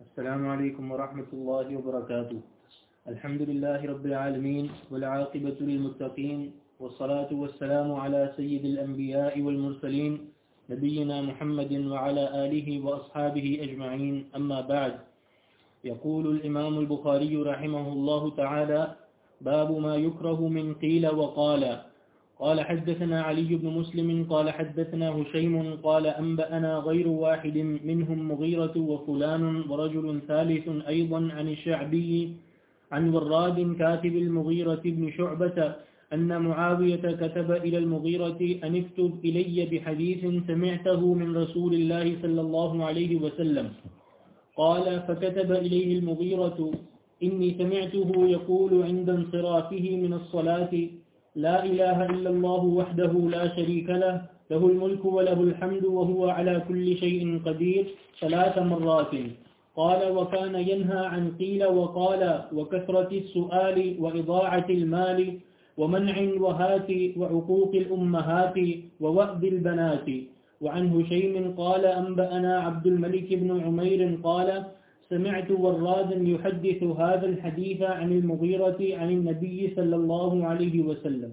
السلام عليكم ورحمة الله وبركاته. الحمد لله رب العالمين والعاقبة للمتقين والصلاة والسلام على سيد الأنبياء والمرسلين نبينا محمد وعلى آله وأصحابه أجمعين. أما بعد، يقول الإمام البخاري رحمه الله تعالى باب ما يكره من قيل وقال. قال حدثنا علي بن مسلم قال حدثنا هشيم قال أنبأنا غير واحد منهم مغيرة وفلان ورجل ثالث أيضا عن الشعبي عن وراد كاتب المغيرة بن شعبة أن معاوية كتب إلى المغيرة أن اكتب إلي بحديث سمعته من رسول الله صلى الله عليه وسلم. قال فكتب إليه المغيرة إني سمعته يقول عند انصرافه من الصلاة لا إله إلا الله وحده لا شريك له له الملك وله الحمد وهو على كل شيء قدير، ثلاث مرات. قال وكان ينهى عن قيل وقال وكثرة السؤال وإضاعة المال ومنع وهات وعقوق الأمهات ووأد البنات. وعن هشيم قال أنبأنا عبد الملك بن عمير قال سمعت ورادا يحدث هذا الحديث عن المغيرة عن النبي صلى الله عليه وسلم.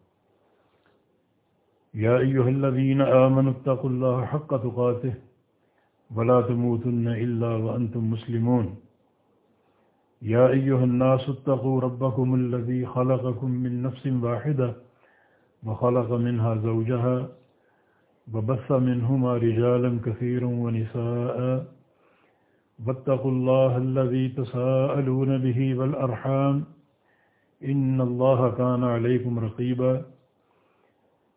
يا أيها الذين آمنوا اتقوا الله حق تقاته ولا تموتن إلا وأنتم مسلمون. يا أيها الناس اتقوا ربكم الذي خلقكم من نفس واحدة وخلق منها زوجها وبث منهما رجالا كثيرا ونساء واتقوا الله الذي تساءلون به والأرحام إن الله كان عليكم رقيبا.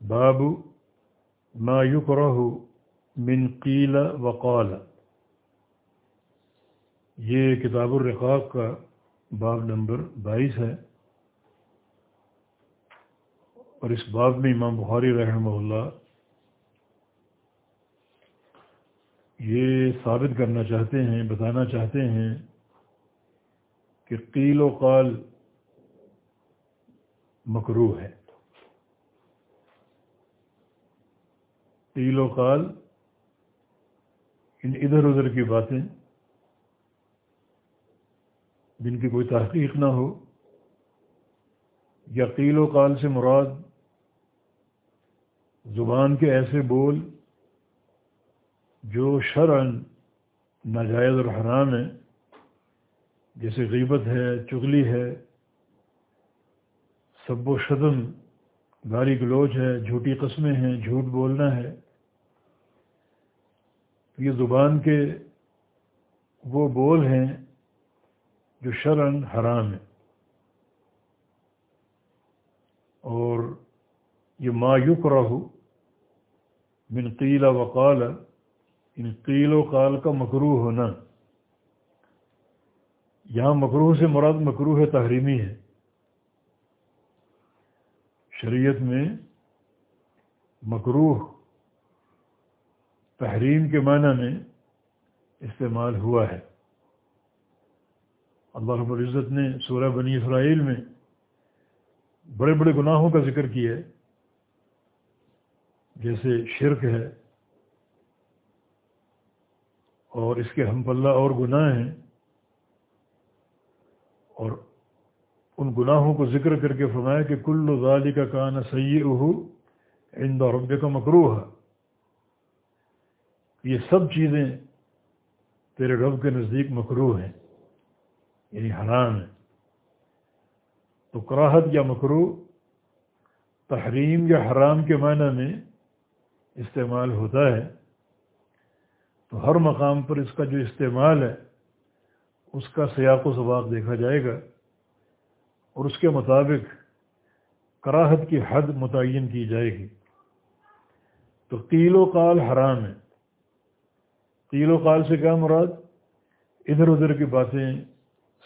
باب ما يكره من قیل وقال. یہ کتاب الرقاق کا باب نمبر بائیس ہے. اور اس باب میں امام بخاری رحمہ اللہ یہ ثابت کرنا چاہتے ہیں، بتانا چاہتے ہیں کہ قیل و قال مکرو ہے۔ قیل و قال، ان ادھر ادھر کی باتیں، جن کی کوئی تحقیق نہ ہو، یا قیل و قال سے مراد زبان کے ایسے بول جو شرعن ناجائز اور حرام ہیں، جیسے غیبت ہے، چغلی ہے، سب و شدم گالی گلوچ ہے، جھوٹی قسمیں ہیں، جھوٹ بولنا ہے۔ یہ زبان کے وہ بول ہیں جو شرعن حرام ہے اور یہ ما یکرہ من قیل و قال، ان قیل و قال کا مکروح ہونا۔ یہاں مکروح سے مراد مکروح تحریمی ہے۔ شریعت میں مکروح تحریم کے معنی میں استعمال ہوا ہے۔ اللہ رب العزت نے سورہ بنی اسرائیل میں بڑے بڑے گناہوں کا ذکر کیا ہے۔ جیسے شرک ہے اور اس کے ہم پلہ اور گناہ ہیں اور ان گناہوں کو ذکر کر کے فرمایا کہ کل غالی کا کان سی اہو ان رب کا مکرو ہے یہ سب چیزیں تیرے رب کے نزدیک مکرو ہیں یعنی حرام ہیں۔ تو کراہت یا مکرو تحریم یا حرام کے معنی میں استعمال ہوتا ہے۔ تو ہر مقام پر اس کا جو استعمال ہے، اس کا سیاق و سباق دیکھا جائے گا۔ اور اس کے مطابق کراہت کی حد متعین کی جائے گی۔ تو قیل و قال حرام ہے۔ قیل و قال سے کیا مراد؟ ادھر ادھر کی باتیں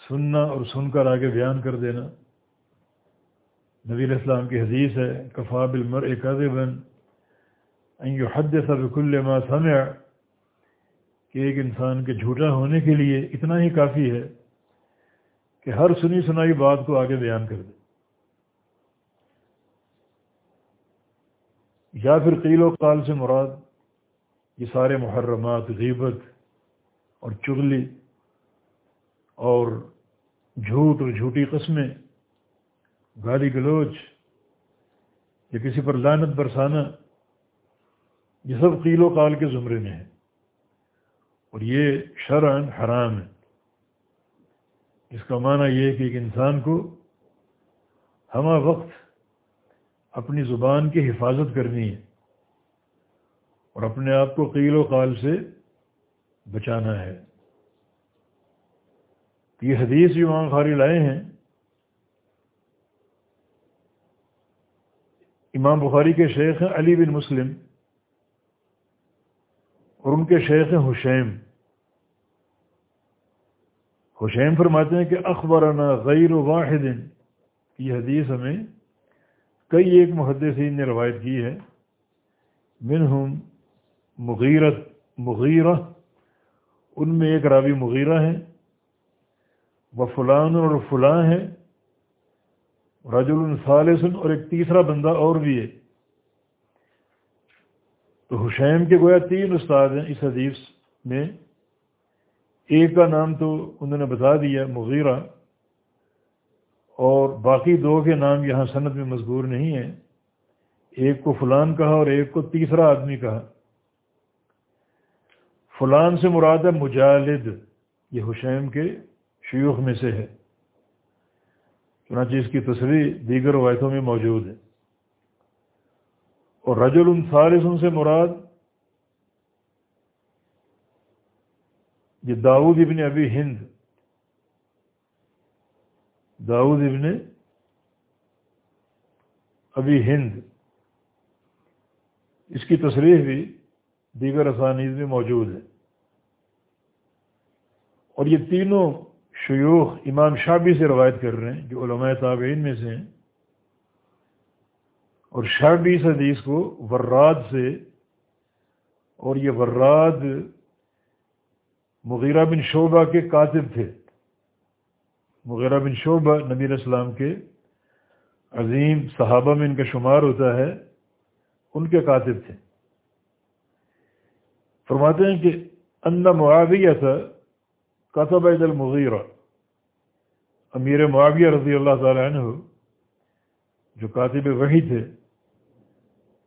سننا اور سن کر آگے بیان کر دینا۔ نبی اسلام کی حدیث ہے، کفا المر ایک بن حد سب کل ما سمع، کہ ایک انسان کے جھوٹا ہونے کے لیے اتنا ہی کافی ہے کہ ہر سنی سنائی بات کو آگے بیان کر دے۔ یا پھر قیل و قال سے مراد یہ سارے محرمات، غیبت اور چغلی اور جھوٹ اور جھوٹی قسمیں، گالی گلوچ، یا کسی پر لانت برسانا، یہ سب قیل و قال کے زمرے میں ہے اور یہ شرعن حرام ہے اس کا معنی یہ ہے کہ ایک انسان کو ہمہ وقت اپنی زبان کی حفاظت کرنی ہے اور اپنے آپ کو قیل و قال سے بچانا ہے۔ یہ حدیث جو امام خاری لائے ہیں، امام بخاری کے شیخ ہیں علی بن مسلم اور ان کے شیخ ہیں حسین۔ حسین فرماتے ہیں کہ اخبرنا غیر واحد کی حدیث ہمیں کئی ایک محدثین نے روایت کی ہے۔ منہم مغیرت، مغیرہ، ان میں ایک راوی مغیرہ ہیں وہ فلان اور فلاں ہیں رجل الصالسن اور ایک تیسرا بندہ اور بھی ہے۔ تو حسین کے گویا تین استاد ہیں اس حدیث میں۔ ایک کا نام تو انہوں نے بتا دیا، مغیرہ۔ اور باقی دو کے نام یہاں صنعت میں مذکور نہیں ہیں۔ ایک کو فلان کہا اور ایک کو تیسرا آدمی کہا۔ فلان سے مراد ہے مجالد، یہ حسین کے شیوخ میں سے ہے۔ چنانچہ اس کی تصویر دیگر روایتوں میں موجود ہے۔ اور رجل ان سے مراد یہ داؤد ابن ابی ہند، داؤد ابن ابی ہند۔ اس کی تصریح بھی دیگر اسانیز میں موجود ہے۔ اور یہ تینوں شیوخ امام شابی سے روایت کر رہے ہیں، جو علماء تابعین میں سے ہیں۔ اور شابی اس حدیث کو وراد سے، اور یہ وراد مغیرہ بن شعبہ کے کاتب تھے۔ مغیرہ بن شعبہ نبی السلام کے عظیم صحابہ میں ان کا شمار ہوتا ہے، ان کے کاتب تھے۔ فرماتے ہیں کہ ان معاویہ تھا کاتب المغیرہ۔ امیر معاویہ رضی اللہ تعالیٰ عنہ جو کاتب وہی تھے،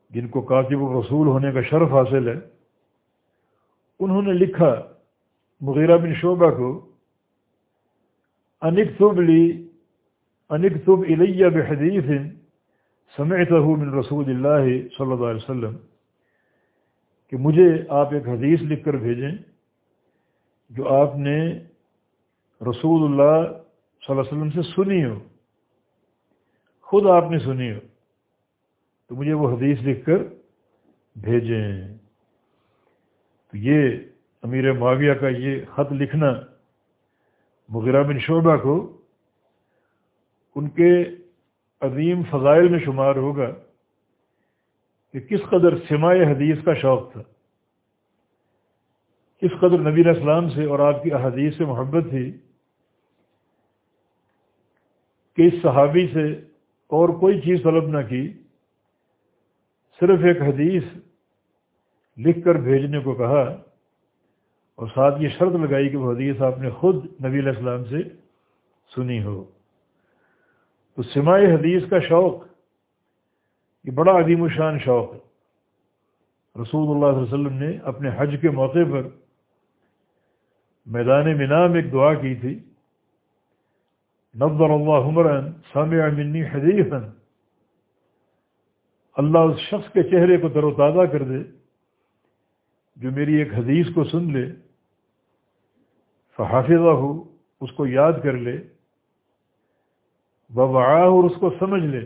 جن کو کاتب الرسول ہونے کا شرف حاصل ہے، انہوں نے لکھا مغیرہ بن شعبہ کو انکتب لی انکتب الیہ بحدیث سمعتہ من رسول اللہ صلی اللہ علیہ وسلم، کہ مجھے آپ ایک حدیث لکھ کر بھیجیں جو آپ نے رسول اللہ صلی اللہ علیہ وسلم سے سنی ہو، خود آپ نے سنی ہو، تو مجھے وہ حدیث لکھ کر بھیجیں۔ تو یہ امیر معاویہ کا یہ خط لکھنا مغیرہ بن شعبہ کو ان کے عظیم فضائل میں شمار ہوگا کہ کس قدر سماع حدیث کا شوق تھا، کس قدر نبی اسلام سے اور آپ کی احادیث سے محبت تھی کہ اس صحابی سے اور کوئی چیز طلب نہ کی، صرف ایک حدیث لکھ کر بھیجنے کو کہا۔ اور ساتھ یہ شرط لگائی کہ وہ حدیث آپ نے خود نبی علیہ السلام سے سنی ہو۔ تو سماع حدیث کا شوق، یہ بڑا عظیم الشان شوق ہے۔ رسول اللہ صلی اللہ علیہ وسلم نے اپنے حج کے موقع پر میدان منا میں ایک دعا کی تھی۔ نظر اللہ عمران سامع منی حدیثا۔ اللہ اس شخص کے چہرے کو تر و تازہ کر دے جو میری ایک حدیث کو سن لے۔ فحافظہ ہو اس کو یاد کر لے وہ اور اس کو سمجھ لے۔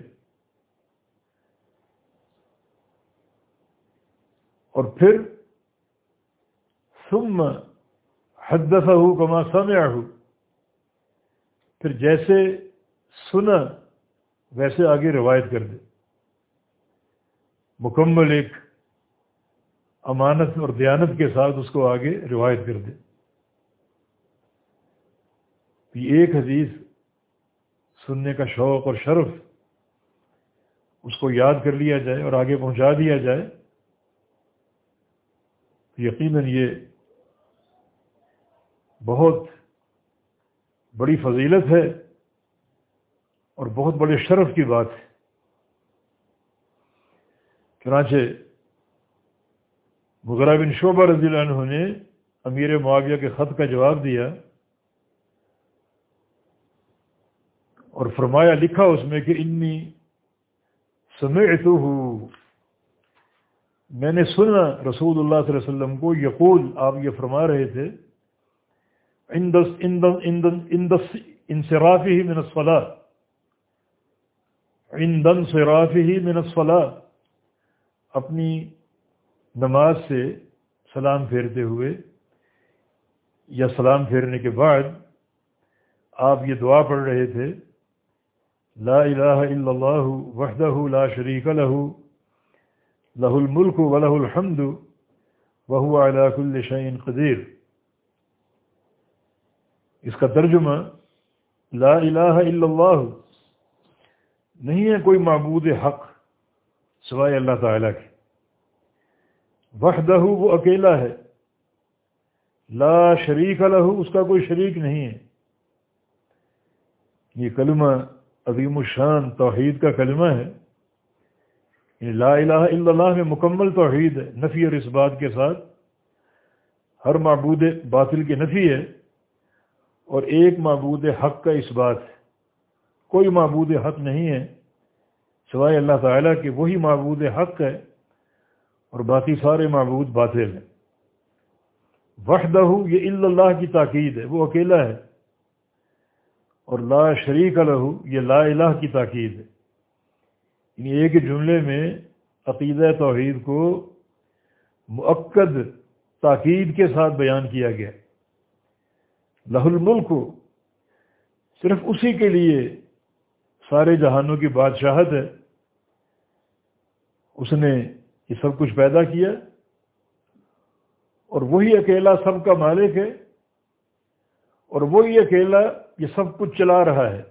اور پھر، ثم حدثہ ہو کما سمع ہو پھر جیسے سنا، ویسے آگے روایت کر دے۔ مکمل ایک امانت اور دیانت کے ساتھ اس کو آگے روایت کر دے۔ یہ ایک حدیث سننے کا شوق اور شرف اس کو یاد کر لیا جائے اور آگے پہنچا دیا جائے تو یقیناً یہ بہت بڑی فضیلت ہے اور بہت بڑے شرف کی بات ہے۔ چنانچہ مغرہ بن شعبہ رضی اللہ عنہ نے امیر معاویہ کے خط کا جواب دیا۔ اور فرمایا لکھا اس میں کہ انی سمعت ہوں میں نے سنا رسول اللہ صلی اللہ علیہ وسلم کو، یقول آپ یہ فرما رہے تھے انصرافی ہی منسفلا ایندن صرافی ہی منسفلا اپنی نماز سے سلام پھیرتے ہوئے یا سلام پھیرنے کے بعد آپ یہ دعا پڑھ رہے تھے لا الہ الا اللہ وحدہ لا شریک لہ لہ الملک و لہ الحمد وهو على كل شيء قدیر اس کا ترجمہ لا الہ الا اللہ نہیں ہے کوئی معبود حق سوائے اللہ تعالیٰ کے. وحدہ وہ اکیلا ہے. لا شریک لہو اس کا کوئی شریک نہیں ہے. یہ کلمہ عظیم الشان، توحید کا کلمہ ہے۔ یعنی لا الہ الا اللہ میں مکمل توحید ہے، نفی اور اس بات کے ساتھ۔ ہر معبود باطل کی نفی ہے اور ایک معبود حق کا اس بات ہے۔ کوئی معبود حق نہیں ہے، سوائے اللہ تعالیٰ کہ وہی معبود حق ہے اور باقی سارے معبود باطل ہیں۔ وحدہ یہ اللہ کی تاکید ہے، وہ اکیلا ہے۔ اور لا شریک الہ یہ لا الہ کی تاکید ہے۔ یعنی ایک جملے میں عقیدہ توحید کو معقد تاکید کے ساتھ بیان کیا گیا۔ لہ الملک صرف اسی کے لیے سارے جہانوں کی بادشاہت ہے۔ اس نے یہ سب کچھ پیدا کیا اور وہی اکیلا سب کا مالک ہے اور وہی اکیلا یہ سب کچھ چلا رہا ہے۔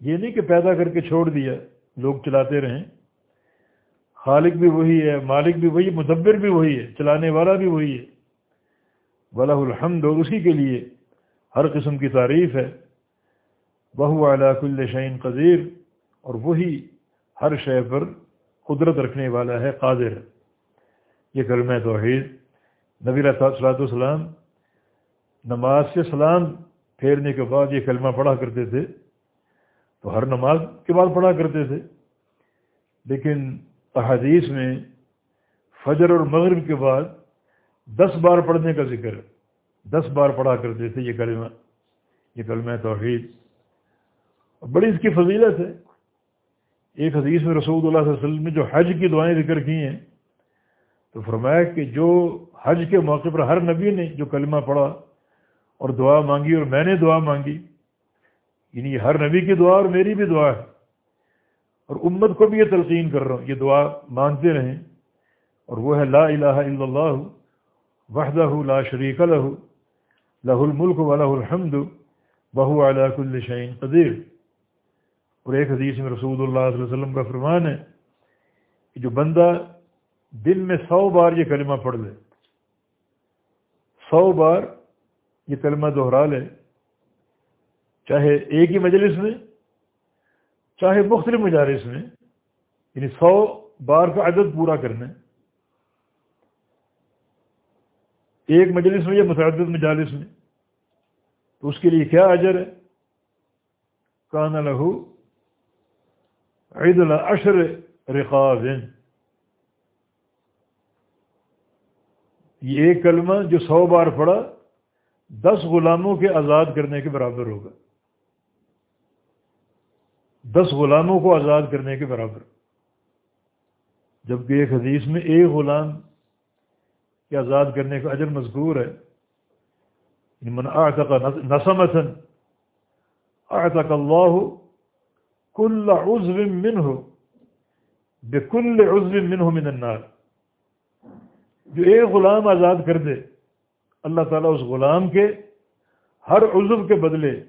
یہ نہیں کہ پیدا کر کے چھوڑ دیا، لوگ چلاتے رہیں۔ خالق بھی وہی ہے، مالک بھی وہی مدبر بھی وہی ہے، چلانے والا بھی وہی ہے۔ ولہ الحمد، اور اسی کے لیے ہر قسم کی تعریف ہے۔ بہو اعلیٰ کل شعین قدیر اور وہی ہر شے پر قدرت رکھنے والا ہے، قادر یہ کلمہ توحید۔ نبی صلاحت والسلام نماز سے سلام پھیرنے کے بعد یہ کلمہ پڑھا کرتے تھے، تو ہر نماز کے بعد پڑھا کرتے تھے۔ لیکن احادیث میں فجر اور مغرب کے بعد دس بار پڑھنے کا ذکر ہے دس بار پڑھا کرتے تھے یہ کلمہ یہ کلمہ توحید۔ بڑی اس کی فضیلت ہے۔ ایک حدیث میں رسول اللہ صلی اللہ علیہ وسلم نے جو حج کی دعائیں ذکر کی ہیں، تو فرمایا کہ جو حج کے موقع پر ہر نبی نے جو کلمہ پڑھا اور دعا مانگی اور میں نے دعا مانگی۔ یعنی ہر نبی کی دعا اور میری بھی دعا ہے۔ اور امت کو بھی یہ تلقین کر رہا ہوں۔ یہ دعا مانگتے رہیں۔ اور وہ ہے لا الہ الا اللہ، وحدہ لا شریک لہ لہ الملک و لہ الحمد بہو علی کل شعین قدیر۔ اور ایک حدیث میں رسول اللہ صلی اللہ علیہ وسلم کا فرمان ہے کہ جو بندہ دن میں سو بار یہ کلمہ پڑھ لے، سو بار یہ کلمہ دہرا لے، چاہے ایک ہی مجلس میں، چاہے مختلف مجالس میں یعنی سو بار کا عدد پورا کرنا ایک مجلس میں یا متعدد مجالس میں، تو اس کے لیے کیا اجر ہے؟ کان لہو عید الاشر رقاب یہ ایک کلمہ جو سو بار پڑا دس غلاموں کے آزاد کرنے کے برابر ہوگا۔ دس غلاموں کو آزاد کرنے کے برابر۔ جبکہ ایک حدیث میں ایک غلام کے آزاد کرنے کا اجر مذکور ہے۔ یعنی من اعتق نسمتن اعتق اللہ کل عزو منہ، بکل عزو منہ من النار۔ جو ایک غلام آزاد کر دے اللہ تعالیٰ اس غلام کے ہر عزو کے بدلے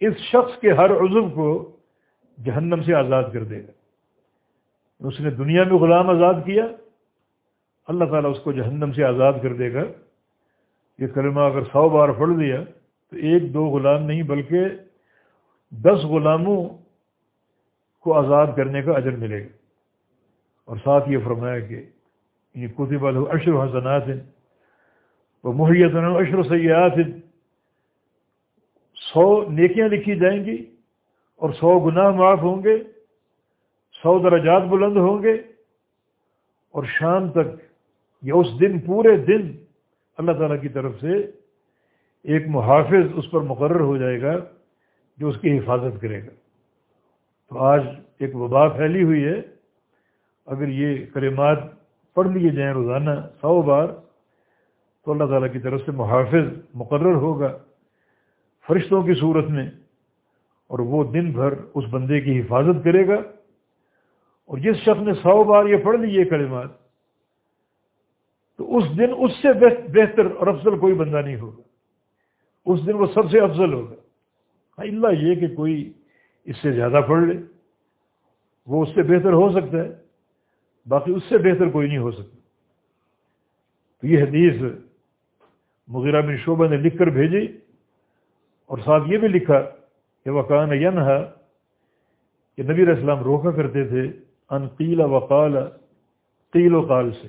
اس شخص کے ہر عزو کو جہنم سے آزاد کر دے گا۔ اس نے دنیا میں غلام آزاد کیا، اللہ تعالیٰ اس کو جہنم سے آزاد کر دے گا۔ یہ کلمہ اگر سو بار پڑھ دیا تو ایک دو غلام نہیں بلکہ دس غلاموں کو آزاد کرنے کا اجر ملے گا۔ اور ساتھ یہ فرمایا کہ یہ کتب الشر حسنات وہ محیط اشر سیاحت سو نیکیاں لکھی جائیں گی اور سو گناہ معاف ہوں گے، سو درجات بلند ہوں گے اور شام تک یا اس دن، پورے دن اللہ تعالیٰ کی طرف سے ایک محافظ اس پر مقرر ہو جائے گا جو اس کی حفاظت کرے گا۔ تو آج ایک وبا پھیلی ہوئی ہے۔ اگر یہ کلمات پڑھ لیے جائیں روزانہ سو بار تو اللہ تعالیٰ کی طرف سے محافظ مقرر ہوگا فرشتوں کی صورت میں اور وہ دن بھر اس بندے کی حفاظت کرے گا اور جس شخص نے سو بار یہ پڑھ لی یہ کلمات، تو اس دن اس سے بہتر اور افضل کوئی بندہ نہیں ہوگا۔ اس دن وہ سب سے افضل ہوگا۔ ہاں، اللہ یہ کہ کوئی اس سے زیادہ پڑھ لے، وہ اس سے بہتر ہو سکتا ہے، باقی اس سے بہتر کوئی نہیں ہو سکتا۔ تو یہ حدیث مغیرہ بن شعبہ نے لکھ کر بھیجی اور ساتھ یہ بھی لکھا کہ وقان ینہا کہ نبی علیہ السلام روکا کرتے تھے، ان قیل وقال قیل و قال سے۔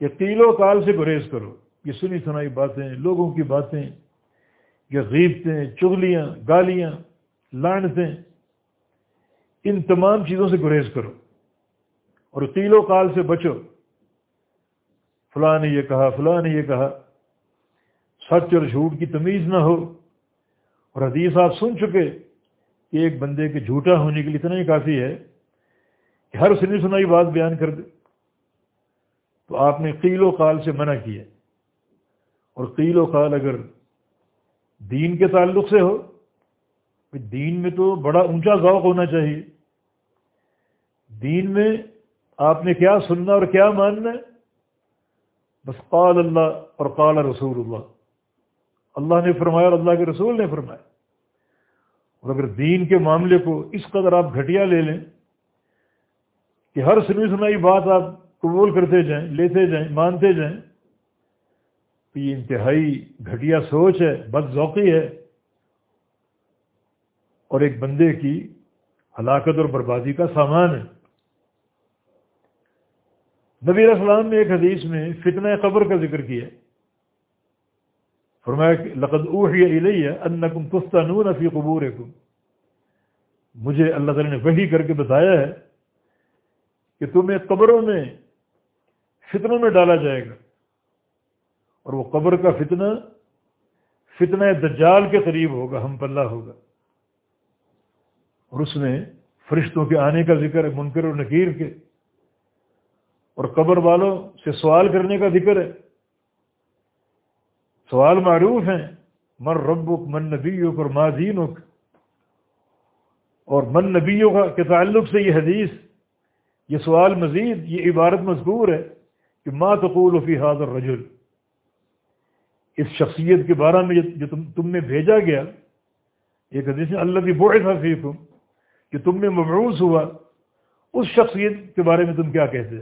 کہ قیل و قال سے گریز کرو، یہ سنی سنائی باتیں، لوگوں کی باتیں، یہ غیبتیں، چغلیاں، گالیاں، لانتیں، ان تمام چیزوں سے گریز کرو۔ اور قیل و قال سے بچو۔ فلاں نے یہ کہا، فلاں نے یہ کہا۔ سچ اور جھوٹ کی تمیز نہ ہو۔ اور حدیث آپ سن چکے کہ ایک بندے کے جھوٹا ہونے کے لیے اتنا ہی کافی ہے کہ ہر سنی سنائی بات بیان کر دے۔ تو آپ نے قیل و قال سے منع کیا۔ اور قیل و قال اگر دین کے تعلق سے ہو دین میں تو بڑا اونچا ذوق ہونا چاہیے۔ دین میں آپ نے کیا سننا اور کیا ماننا ہے؟ بس قال اللہ اور قال رسول اللہ۔ اللہ نے فرمایا اور اللہ کے رسول نے فرمایا۔ اور اگر دین کے معاملے کو اس قدر آپ گھٹیا لے لیں کہ ہر سنی سنائی بات آپ قبول کرتے جائیں، لیتے جائیں، مانتے جائیں، تو یہ انتہائی گھٹیا سوچ ہے بد ذوقی ہے۔ اور ایک بندے کی ہلاکت اور بربادی کا سامان ہے۔ نبی السلام نے ایک حدیث میں فتنہ قبر کا ذکر کیا۔ فرمایا کہ لقد اوحی الیہ انکم تفتنون فی قبورکم۔ مجھے اللہ تعالی نے وحی کر کے بتایا ہے کہ تمہیں قبروں میں فتنوں میں ڈالا جائے گا۔ اور وہ قبر کا فتنہ فتنہ دجال کے قریب ہوگا، ہم پلہ ہوگا۔ اور اس میں فرشتوں کے آنے کا ذکر ہے منکر و نکیر کے۔ اور قبر والوں سے سوال کرنے کا ذکر ہے۔ سوال معروف ہیں، من ربک، من نبیک اور ماضینک اور من نبیوں کا کے تعلق سے یہ حدیث، یہ سوال مزید، یہ عبارت مذکور ہے کہ ما تقول فی حاضر رجل اس شخصیت کے بارے میں جو تم تم میں بھیجا گیا، ایک حدیث اللہ کی بوئے فیکم، کہ تم میں مبعوث ہوا، اس شخصیت کے بارے میں تم کیا کہتے؟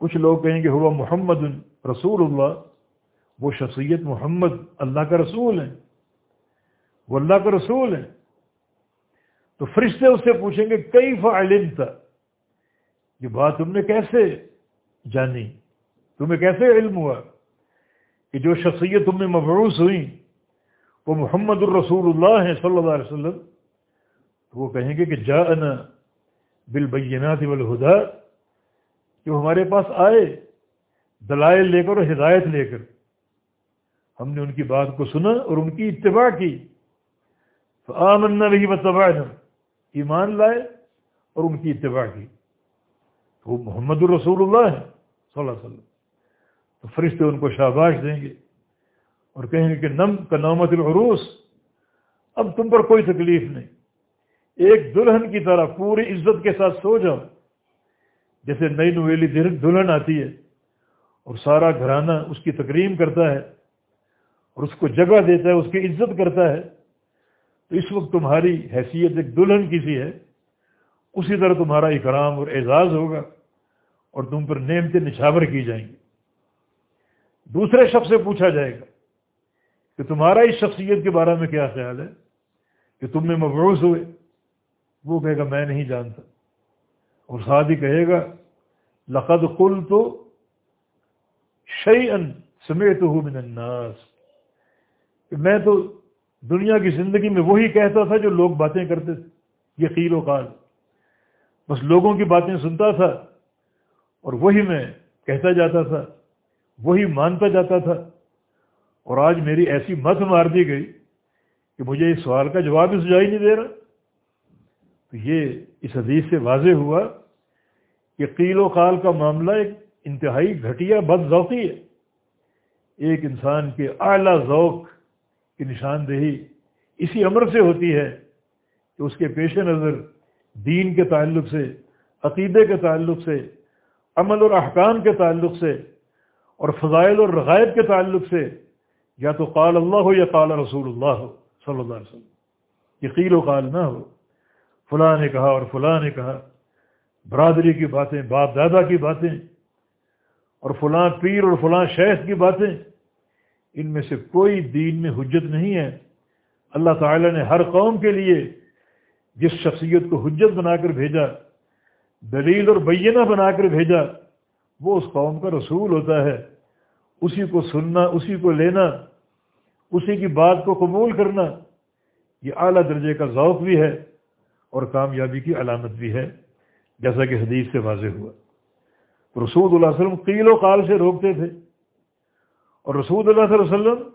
کچھ لوگ کہیں گے، ہوا محمد رسول اللہ وہ شخصیت محمد اللہ کا رسول ہے، وہ اللہ کا رسول ہے۔ تو فرشتے اس سے پوچھیں گے کئی فعلم تھا یہ بات تم نے کیسے جانی؟ تمہیں کیسے علم ہوا کہ جو شخصیت تم میں مبعوث ہوئی، وہ محمد الرسول اللہ ہے صلی اللہ علیہ وسلم۔ تو وہ کہیں گے کہ جا انا بالبینات والہدا کہ وہ ہمارے پاس آئے، دلائل لے کر اور ہدایت لے کر۔ ہم نے ان کی بات کو سنا اور ان کی اتباع کی۔ تو آمنا بھی بتباہ ایمان لائے اور ان کی اتباع کی۔ تو وہ محمد الرسول اللہ ہے، صلی اللہ علیہ وسلم۔ تو فرشتے ان کو شاباش دیں گے اور کہیں گے کہ نم کا نامت العروس، اب تم پر کوئی تکلیف نہیں۔ ایک دلہن کی طرح پوری عزت کے ساتھ سو جاؤ۔ جیسے نئی نویلی دلہن آتی ہے اور سارا گھرانہ اس کی تکریم کرتا ہے۔ اور اس کو جگہ دیتا ہے، اس کی عزت کرتا ہے۔ تو اس وقت تمہاری حیثیت ایک دلہن کی سی ہے۔ اسی طرح تمہارا اکرام اور اعزاز ہوگا اور تم پر نعمتیں نچھاور کی جائیں گی۔ دوسرے شخص سے پوچھا جائے گا کہ تمہارا اس شخصیت کے بارے میں کیا خیال ہے؟ کہ تم میں مبعوث ہوئے۔ وہ کہے گا، میں نہیں جانتا۔ اور ساتھ ہی کہے گا، لقد قل تو شعی ان سمیت ہوں من الناس۔ کہ میں تو دنیا کی زندگی میں وہی کہتا تھا جو لوگ باتیں کرتے تھے، یہ قیل و قال۔ بس لوگوں کی باتیں سنتا تھا اور وہی میں کہتا جاتا تھا، وہی مانتا جاتا تھا۔ اور آج میری ایسی مت مار دی گئی کہ مجھے اس سوال کا جواب بھی سجائی نہیں دے رہا۔ تو یہ اس حدیث سے واضح ہوا کہ قیل و قال کا معاملہ ایک انتہائی گھٹیا بد ذوقی ہے۔ ایک انسان کے اعلیٰ ذوق کی نشاندہی اسی عمر سے ہوتی ہے کہ اس کے پیش نظر دین کے تعلق سے، عقیدے کے تعلق سے، عمل اور احکام کے تعلق سے اور فضائل اور رغائب کے تعلق سے، یا تو قال اللہ ہو یا قال رسول اللہ ہو صلی اللہ علیہ وسلم۔ یقین و قال نہ ہو۔ فلاں نے کہا اور فلاں نے کہا۔ برادری کی باتیں، باپ دادا کی باتیں اور فلاں پیر اور فلاں شیخ کی باتیں۔ ان میں سے کوئی دین میں حجت نہیں ہے۔ اللہ تعالی نے ہر قوم کے لیے جس شخصیت کو حجت بنا کر بھیجا، دلیل اور بینہ بنا کر بھیجا، وہ اس قوم کا رسول ہوتا ہے۔ اسی کو سننا، اسی کو لینا، اسی کی بات کو قبول کرنا، یہ اعلیٰ درجے کا ذوق بھی ہے اور کامیابی کی علامت بھی ہے، جیسا کہ حدیث سے واضح ہوا۔ رسول اللہ علیہ وسلم قیل و قال سے روکتے تھے۔ اور رسول اللہ صلی اللہ علیہ وسلم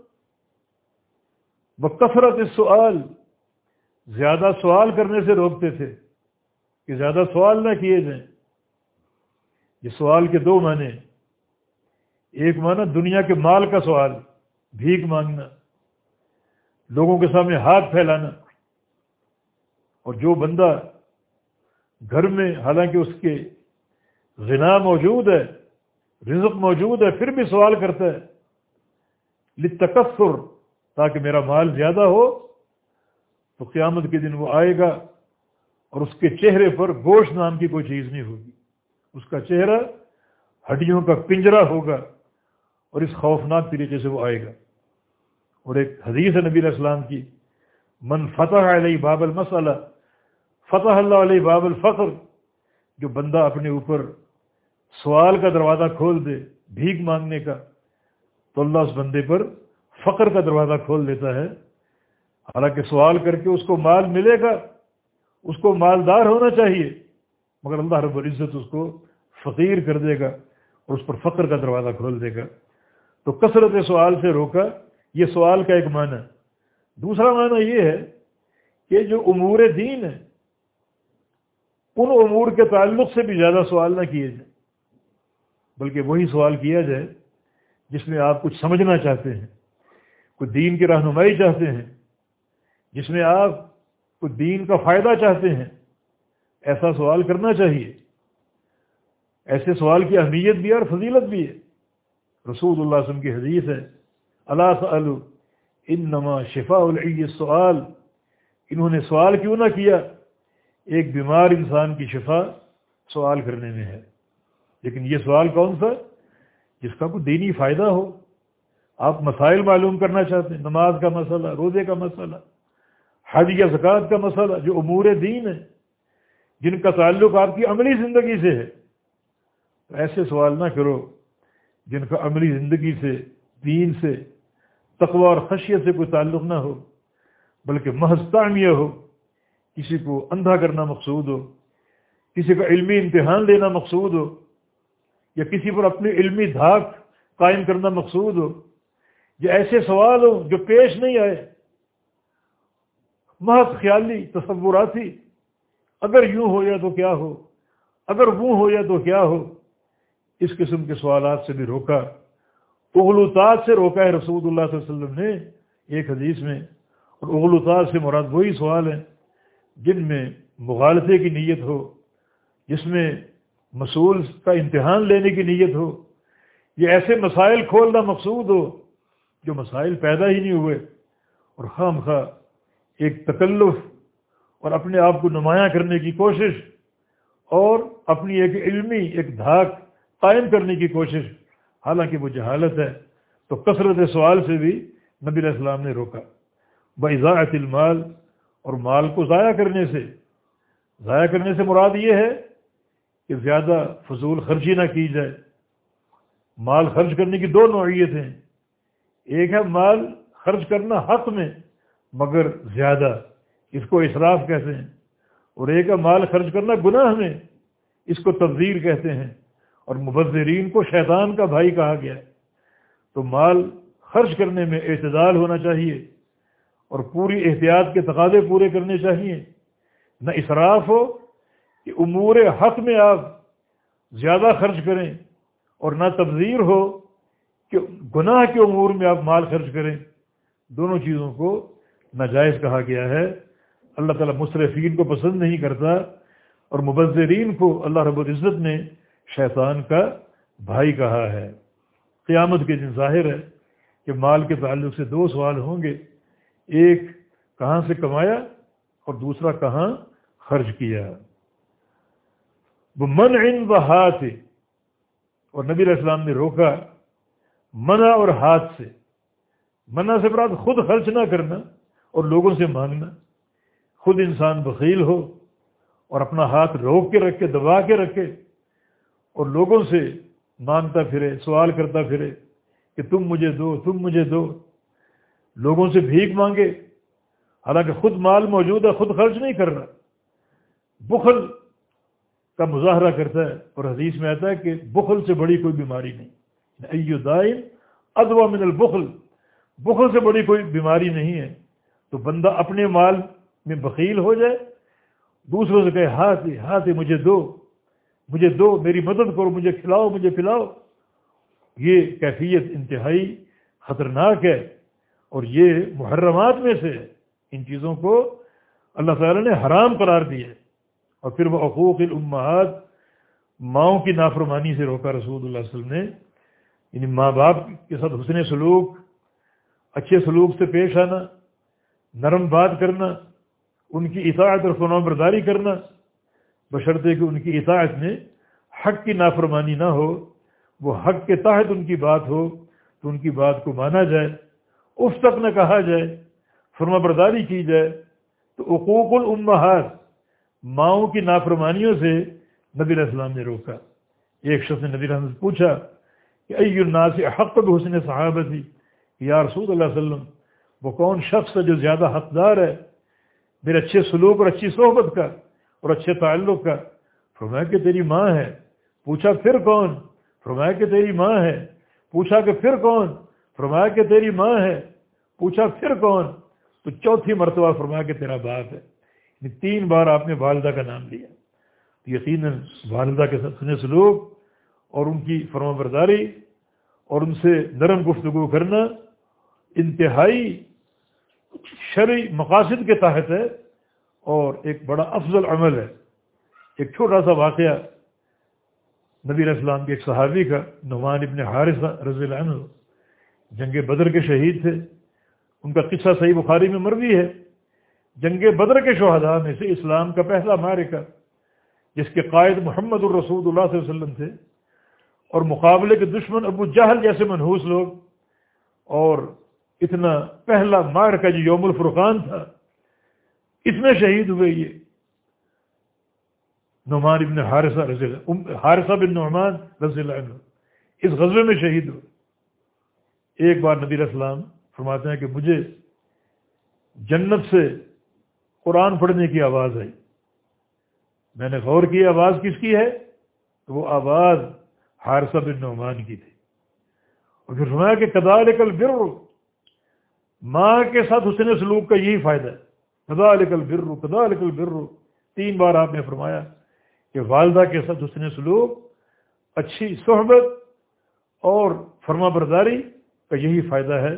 بکثرت سوال، زیادہ سوال کرنے سے روکتے تھے کہ زیادہ سوال نہ کیے جائیں۔ یہ سوال کے دو معنی ایک معنی دنیا کے مال کا سوال، بھیک مانگنا، لوگوں کے سامنے ہاتھ پھیلانا۔ اور جو بندہ گھر میں، حالانکہ اس کے غنا موجود ہے، رزق موجود ہے، پھر بھی سوال کرتا ہے۔ لتکفر تاکہ میرا مال زیادہ ہو، تو قیامت کے دن وہ آئے گا اور اس کے چہرے پر گوشت نام کی کوئی چیز نہیں ہوگی۔ اس کا چہرہ ہڈیوں کا پنجرا ہوگا اور اس خوفناک طریقے سے وہ آئے گا۔ اور ایک حدیث ہے نبی علیہ السلام کی، من فتح علیہ باب المسلہ فتح اللہ علیہ باب الفقر جو بندہ اپنے اوپر سوال کا دروازہ کھول دے، بھیک مانگنے کا تو اللہ اس بندے پر فقر کا دروازہ کھول دیتا ہے۔ حالانکہ سوال کر کے اس کو مال ملے گا، اس کو مالدار ہونا چاہیے، مگر اللہ رب العزت اس کو فقیر کر دے گا اور اس پر فقر کا دروازہ کھول دے گا۔ تو کثرت سوال سے روکا، یہ سوال کا ایک معنی۔ دوسرا معنی یہ ہے کہ جو امور دین ہے ان امور کے تعلق سے بھی زیادہ سوال نہ کیے جائیں، بلکہ وہی سوال کیا جائے جس میں آپ کچھ سمجھنا چاہتے ہیں، کچھ دین کی رہنمائی چاہتے ہیں، جس میں آپ کچھ دین کا فائدہ چاہتے ہیں، ایسا سوال کرنا چاہیے۔ ایسے سوال کی اہمیت بھی ہے اور فضیلت بھی ہے۔ رسول اللہ وسلم کی حدیث ہے اللہ ان نما شفا سوال انہوں نے سوال کیوں نہ کیا؟ ایک بیمار انسان کی شفا سوال کرنے میں ہے۔ لیکن یہ سوال کون سا؟ جس کا کوئی دینی فائدہ ہو، آپ مسائل معلوم کرنا چاہتے ہیں، نماز کا مسئلہ، روزے کا مسئلہ، حج یا زکوٰۃ کا مسئلہ، جو امور دین ہے جن کا تعلق آپ کی عملی زندگی سے ہے، تو ایسے سوال نہ کرو جن کا عملی زندگی سے، دین سے، تقوی اور خشیت سے کوئی تعلق نہ ہو، بلکہ محض تعمیہ ہو، کسی کو اندھا کرنا مقصود ہو، کسی کا علمی امتحان لینا مقصود ہو یا کسی پر اپنی علمی دھاک قائم کرنا مقصود ہو، یا ایسے سوال ہو جو پیش نہیں آئے۔ محض خیالی، تصوراتی، اگر یوں ہو یا تو کیا ہو، اگر وہ ہو یا تو کیا ہو، اس قسم کے سوالات سے بھی روکا۔ اغلوطات سے روکا ہے رسول اللہ صلی اللہ علیہ وسلم نے ایک حدیث میں، اور اغلوطات سے مراد وہی سوال ہیں جن میں مغالطے کی نیت ہو، جس میں مسول کا امتحان لینے کی نیت ہو یہ ایسے مسائل کھولنا مقصود ہو جو مسائل پیدا ہی نہیں ہوئے، اور خام خواہ ایک تکلف اور اپنے آپ کو نمایاں کرنے کی کوشش، اور اپنی ایک علمی، ایک دھاک قائم کرنے کی کوشش۔ حالانکہ وہ جہالت ہے، تو کثرت سوال سے بھی نبی علیہ السلام نے روکا۔ بضاعت المال اور مال کو ضائع کرنے سے، ضائع کرنے سے مراد یہ ہے کہ زیادہ فضول خرچی نہ کی جائے۔ مال خرچ کرنے کی دو نوعیت ہیں۔ ایک ہے مال خرچ کرنا حق میں، مگر زیادہ، اس کو اصراف کہتے ہیں۔ اور ایک ہے مال خرچ کرنا گناہ میں، اس کو تبدیل کہتے ہیں۔ اور مبذرین کو شیطان کا بھائی کہا گیا ہے۔ تو مال خرچ کرنے میں اعتدال ہونا چاہیے، اور پوری احتیاط کے تقاضے پورے کرنے چاہیے۔ نہ اصراف ہو کہ امور حق میں آپ زیادہ خرچ کریں اور نہ تبذیر ہو کہ گناہ کے امور میں آپ مال خرچ کریں، دونوں چیزوں کو ناجائز کہا گیا ہے۔ اللہ تعالیٰ مصرفین کو پسند نہیں کرتا اور مبذرین کو اللہ رب العزت نے شیطان کا بھائی کہا ہے۔ قیامت کے دن ظاہر ہے کہ مال کے تعلق سے دو سوال ہوں گے۔ ایک، کہاں سے کمایا اور دوسرا، کہاں خرچ کیا۔ وہ من ان و ہاتھ اور نبی علیہ السلام نے روکا منع اور ہاتھ سے۔ منع سے برات خود خرچ نہ کرنا اور لوگوں سے مانگنا۔ خود انسان بخیل ہو اور اپنا ہاتھ روک کے رکھے، دبا کے رکھے۔ اور لوگوں سے مانگتا پھرے، سوال کرتا پھرے کہ تم مجھے دو، تم مجھے دو۔ لوگوں سے بھیک مانگے۔ حالانکہ خود مال موجود ہے، خود خرچ نہیں کر رہا بخل کا مظاہرہ کرتا ہے اور حدیث میں آتا ہے کہ بخل سے بڑی کوئی بیماری نہیں۔ ایو دائم ادوا من البخل۔ بخل سے بڑی کوئی بیماری نہیں ہے۔ تو بندہ اپنے مال میں بخیل ہو جائے۔ دوسروں سے کہے ہاتھ ہاتھ مجھے دو مجھے دو، میری مدد کرو، مجھے کھلاؤ، مجھے پلاؤ۔ یہ کیفیت انتہائی خطرناک ہے اور یہ محرمات میں سے ان چیزوں کو اللہ تعالیٰ نے حرام قرار دیا اور پھر وہ حقوق الامہات ماؤں کی نافرمانی سے روکا رسول اللہ علیہ وسلم نے۔ یعنی ماں باپ کے ساتھ حسن سلوک، اچھے سلوک سے پیش آنا، نرم بات کرنا، ان کی اطاعت اور فنو برداری کرنا بشرطے کہ ان کی اطاعت میں حق کی نافرمانی نہ ہو، وہ حق کے تحت ان کی بات ہو، تو ان کی بات کو مانا جائے، اس تک نہ کہا جائے، فرما برداری کی جائے، تو عقوق الامہات ماؤں کی نافرمانیوں سے نبی علیہ السلام نے روکا۔ ایک شخص نے نبی الحمد سے پوچھا کہ ای الناس حق حسن صحابتی؟ یا رسول اللہ علیہ وسلم، وہ کون شخص ہے جو زیادہ حقدار ہے؟ میرے اچھے سلوک اور اچھی صحبت کا اور اچھے تعلق کا۔ فرمایا کہ تیری ماں ہے۔ پوچھا پھر کون؟ فرمایا کہ تیری ماں ہے۔ پوچھا کہ پھر کون؟ فرمایا کہ تیری ماں ہے۔ پوچھا پھر کون؟ تو چوتھی مرتبہ فرمایا کہ تیرا باپ ہے۔ یعنی تین بار آپ نے والدہ کا نام لیا۔ یقیناً والدہ کے ساتھ سنے سلوک اور ان کی فرما برداری اور ان سے نرم گفتگو کرنا انتہائی شرعی مقاصد کے تحت ہے اور ایک بڑا افضل عمل ہے۔ ایک چھوٹا سا واقعہ نبی علیہ السلام کے ایک صحابی کا، نعمان ابن حارثہ رضی اللہ عنہ، جنگ بدر کے شہید تھے۔ ان کا قصہ صحیح بخاری میں مروی ہے۔ جنگ بدر کے شہداء میں سے اسلام کا پہلا مارکہ، جس کے قائد محمد الرسود اللہ صلی اللہ علیہ وسلم تھے، اور مقابلے کے دشمن ابو جہل جیسے منحوس لوگ، اور اتنا پہلا مارکہ جو یوم الفرقان تھا، اس میں شہید ہوئے یہ نعمان ابن حارثہ رضی اللہ حارثہ بن نعمان رضی اللہ عنہ، اس غزبے میں شہید ہوئے۔ ایک بار نبی السلام فرماتے ہیں کہ مجھے جنت سے قرآن پڑھنے کی آواز آئی۔ میں نے غور کی، آواز کس کی ہے؟ تو وہ آواز حارثہ بن نعمان کی تھی۔ اور پھر فرمایا کہ کدال کل بر ماں کے ساتھ حسن سلوک کا یہی فائدہ ہے۔ کدال کل بر کدال کل بر تین بار آپ نے فرمایا کہ والدہ کے ساتھ حسن سلوک، اچھی صحبت اور فرما برداری کا یہی فائدہ ہے۔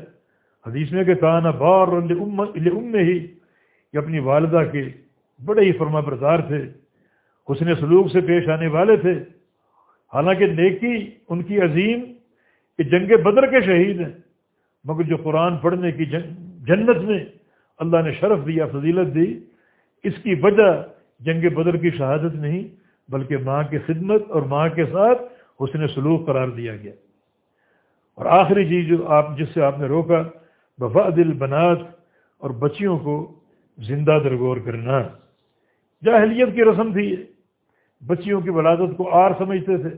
حدیث میں کہ کہانا بار ام ہی کہ اپنی والدہ کے بڑے ہی فرما بردار تھے۔ حسن سلوک سے پیش آنے والے تھے۔ حالانکہ نیکی ان کی عظیم کہ جنگ بدر کے شہید ہیں۔ مگر جو قرآن پڑھنے کی جنت میں اللہ نے شرف دیا فضیلت دی، اس کی وجہ جنگ بدر کی شہادت نہیں، بلکہ ماں کی خدمت اور ماں کے ساتھ حسن سلوک قرار دیا گیا۔ اور آخری چیز جو آپ، جس سے آپ نے روکا بفا دل بنات اور بچیوں کو زندہ درگور کرنا جاہلیت کی رسم تھی۔ بچیوں کی ولادت کو آر سمجھتے تھے۔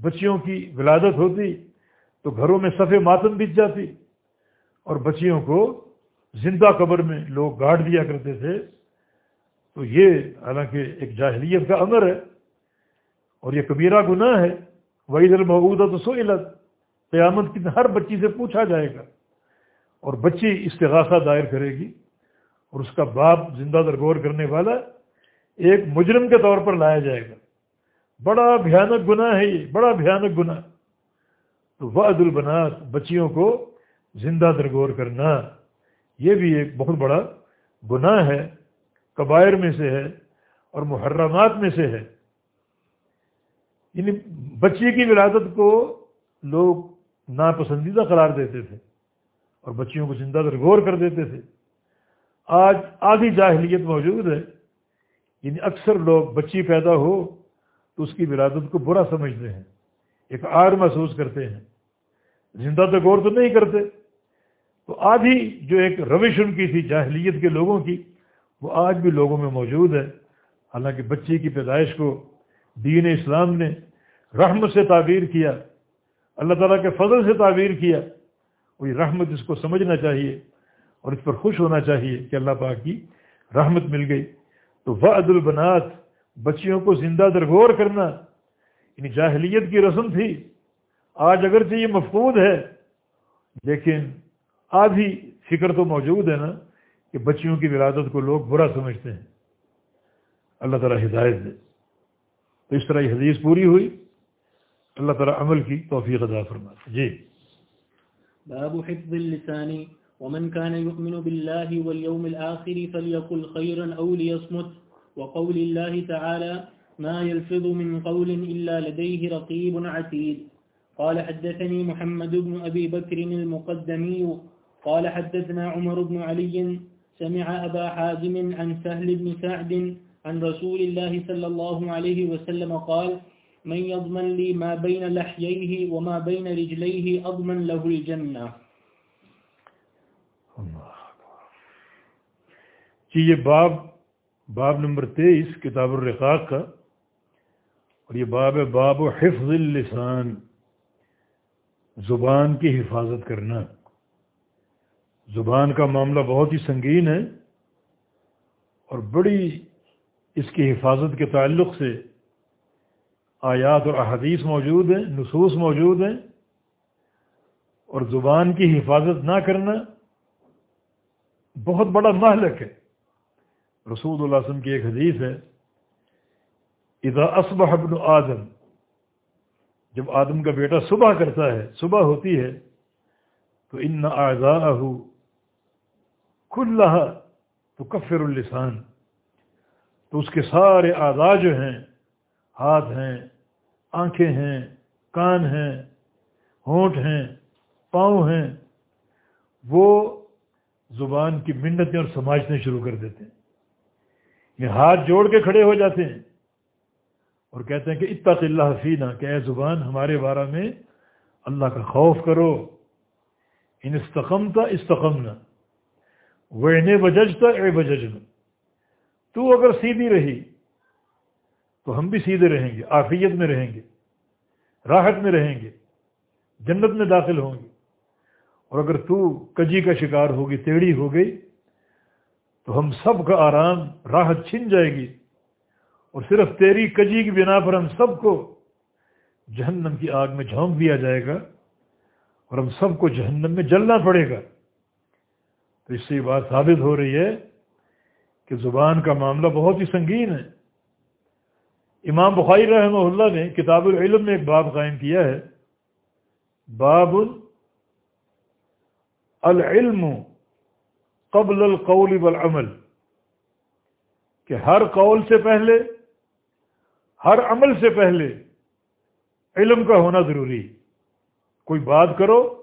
بچیوں کی ولادت ہوتی تو گھروں میں صفے ماتم بیت جاتی اور بچیوں کو زندہ قبر میں لوگ گاڑ دیا کرتے تھے۔ تو یہ حالانکہ ایک جاہلیت کا امر ہے اور یہ کبیرہ گناہ ہے۔ وہی المعودہ تو سہولت قیامت کی ہر بچی سے پوچھا جائے گا اور بچی استغاثہ دائر کرے گی۔ اور اس کا باپ زندہ درگور کرنے والا ایک مجرم کے طور پر لایا جائے گا۔ بڑا بھیانک گناہ ہے یہ، بڑا بھیانک گناہ۔ تو وعد البنات، بچیوں کو زندہ درگور کرنا، یہ بھی ایک بہت بڑا گناہ ہے قبائر میں سے ہے اور محرمات میں سے ہے۔ یعنی بچی کی ولادت کو لوگ ناپسندیدہ قرار دیتے تھے اور بچیوں کو زندہ درگور کر دیتے تھے۔ آج آدھی جاہلیت موجود ہے یعنی اکثر لوگ بچی پیدا ہو تو اس کی ولادت کو برا سمجھتے ہیں، ایک آر محسوس کرتے ہیں۔ زندہ تو غور تو نہیں کرتے۔ تو آدھی جو ایک روش ان کی تھی جاہلیت کے لوگوں کی، وہ آج بھی لوگوں میں موجود ہے۔ حالانکہ بچی کی پیدائش کو دین اسلام نے رحم سے تعبیر کیا، اللہ تعالیٰ کے فضل سے تعبیر کیا۔ وہی رحمت اس کو سمجھنا چاہیے۔ اور اس پر خوش ہونا چاہیے کہ اللہ پاک کی رحمت مل گئی۔ تو وعد البنات، بچیوں کو زندہ درگور کرنا یعنی جاہلیت کی رسم تھی۔ آج اگرچہ یہ مفقود ہے، لیکن آدھی فکر تو موجود ہے نا کہ بچیوں کی ولادت کو لوگ برا سمجھتے ہیں۔ اللہ تعالیٰ ہدایت دے۔ تو اس طرح یہ حدیث پوری ہوئی۔ اللہ تعالیٰ عمل کی توفیق ادا فرما جی۔ باب حفظ اللسان ومن كان يؤمن بالله واليوم الآخر فليقل خيرا أو ليصمت. وقول الله تعالى ما يلفظ من قول إلا لديه رقيب عتيد. قال حدثني محمد بن أبي بكر المقدمي. قال حدثنا عمر بن علي. سمع أبا حازم عن سهل بن سعد عن رسول الله صلى الله عليه وسلم قال من يضمن لي ما بين لحييه وما بين رجليه أضمن له الجنة. جی یہ باب باب نمبر تیئیس، کتاب الرقاق کا، اور یہ باب ہے باب و حفظ اللسان، زبان کی حفاظت کرنا۔ زبان کا معاملہ بہت ہی سنگین ہے، اور بڑی اس کی حفاظت کے تعلق سے آیات اور احادیث موجود ہیں، نصوص موجود ہیں، اور زبان کی حفاظت نہ کرنا بہت بڑا مہلک ہے۔ رسول اللہ علیہ وسلم کی ایک حدیث ہے، اذا اصبح ابن آدم جب آدم کا بیٹا صبح کرتا ہے، صبح ہوتی ہے، تو ان آزا کلّہ تو کفر السان تو اس کے سارے اعضاء جو ہیں، ہاتھ ہیں، آنکھیں ہیں، کان ہیں، ہونٹ ہیں، پاؤں ہیں، وہ زبان کی منتیں اور سماجتیں شروع کر دیتے ہیں۔ یہ ہاتھ جوڑ کے کھڑے ہو جاتے ہیں۔ اور کہتے ہیں کہ اتق اللہ فینا، کہ اے زبان ہمارے بارہ میں اللہ کا خوف کرو۔ ان استقمتا استقمنا وعنے بججتا اے بججنا تو اگر سیدھی رہی، تو ہم بھی سیدھے رہیں گے آفیت میں رہیں گے، راحت میں رہیں گے، جنت میں داخل ہوں گے۔ اور اگر تو کجی کا شکار ہوگی تیڑی ہو گئی تو ہم سب کا آرام، راحت چھن جائے گی۔ اور صرف تیری کجی کی بنا پر ہم سب کو جہنم کی آگ میں جھونک دیا جائے گا اور ہم سب کو جہنم میں جلنا پڑے گا۔ تو اس سے یہ بات ثابت ہو رہی ہے کہ زبان کا معاملہ بہت ہی سنگین ہے۔ امام بخاری رحمہ اللہ نے کتاب العلم میں ایک باب قائم کیا ہے۔ باب العلم قبل القول والعمل، کہ ہر قول سے پہلے، ہر عمل سے پہلے علم کا ہونا ضروری کوئی بات کرو،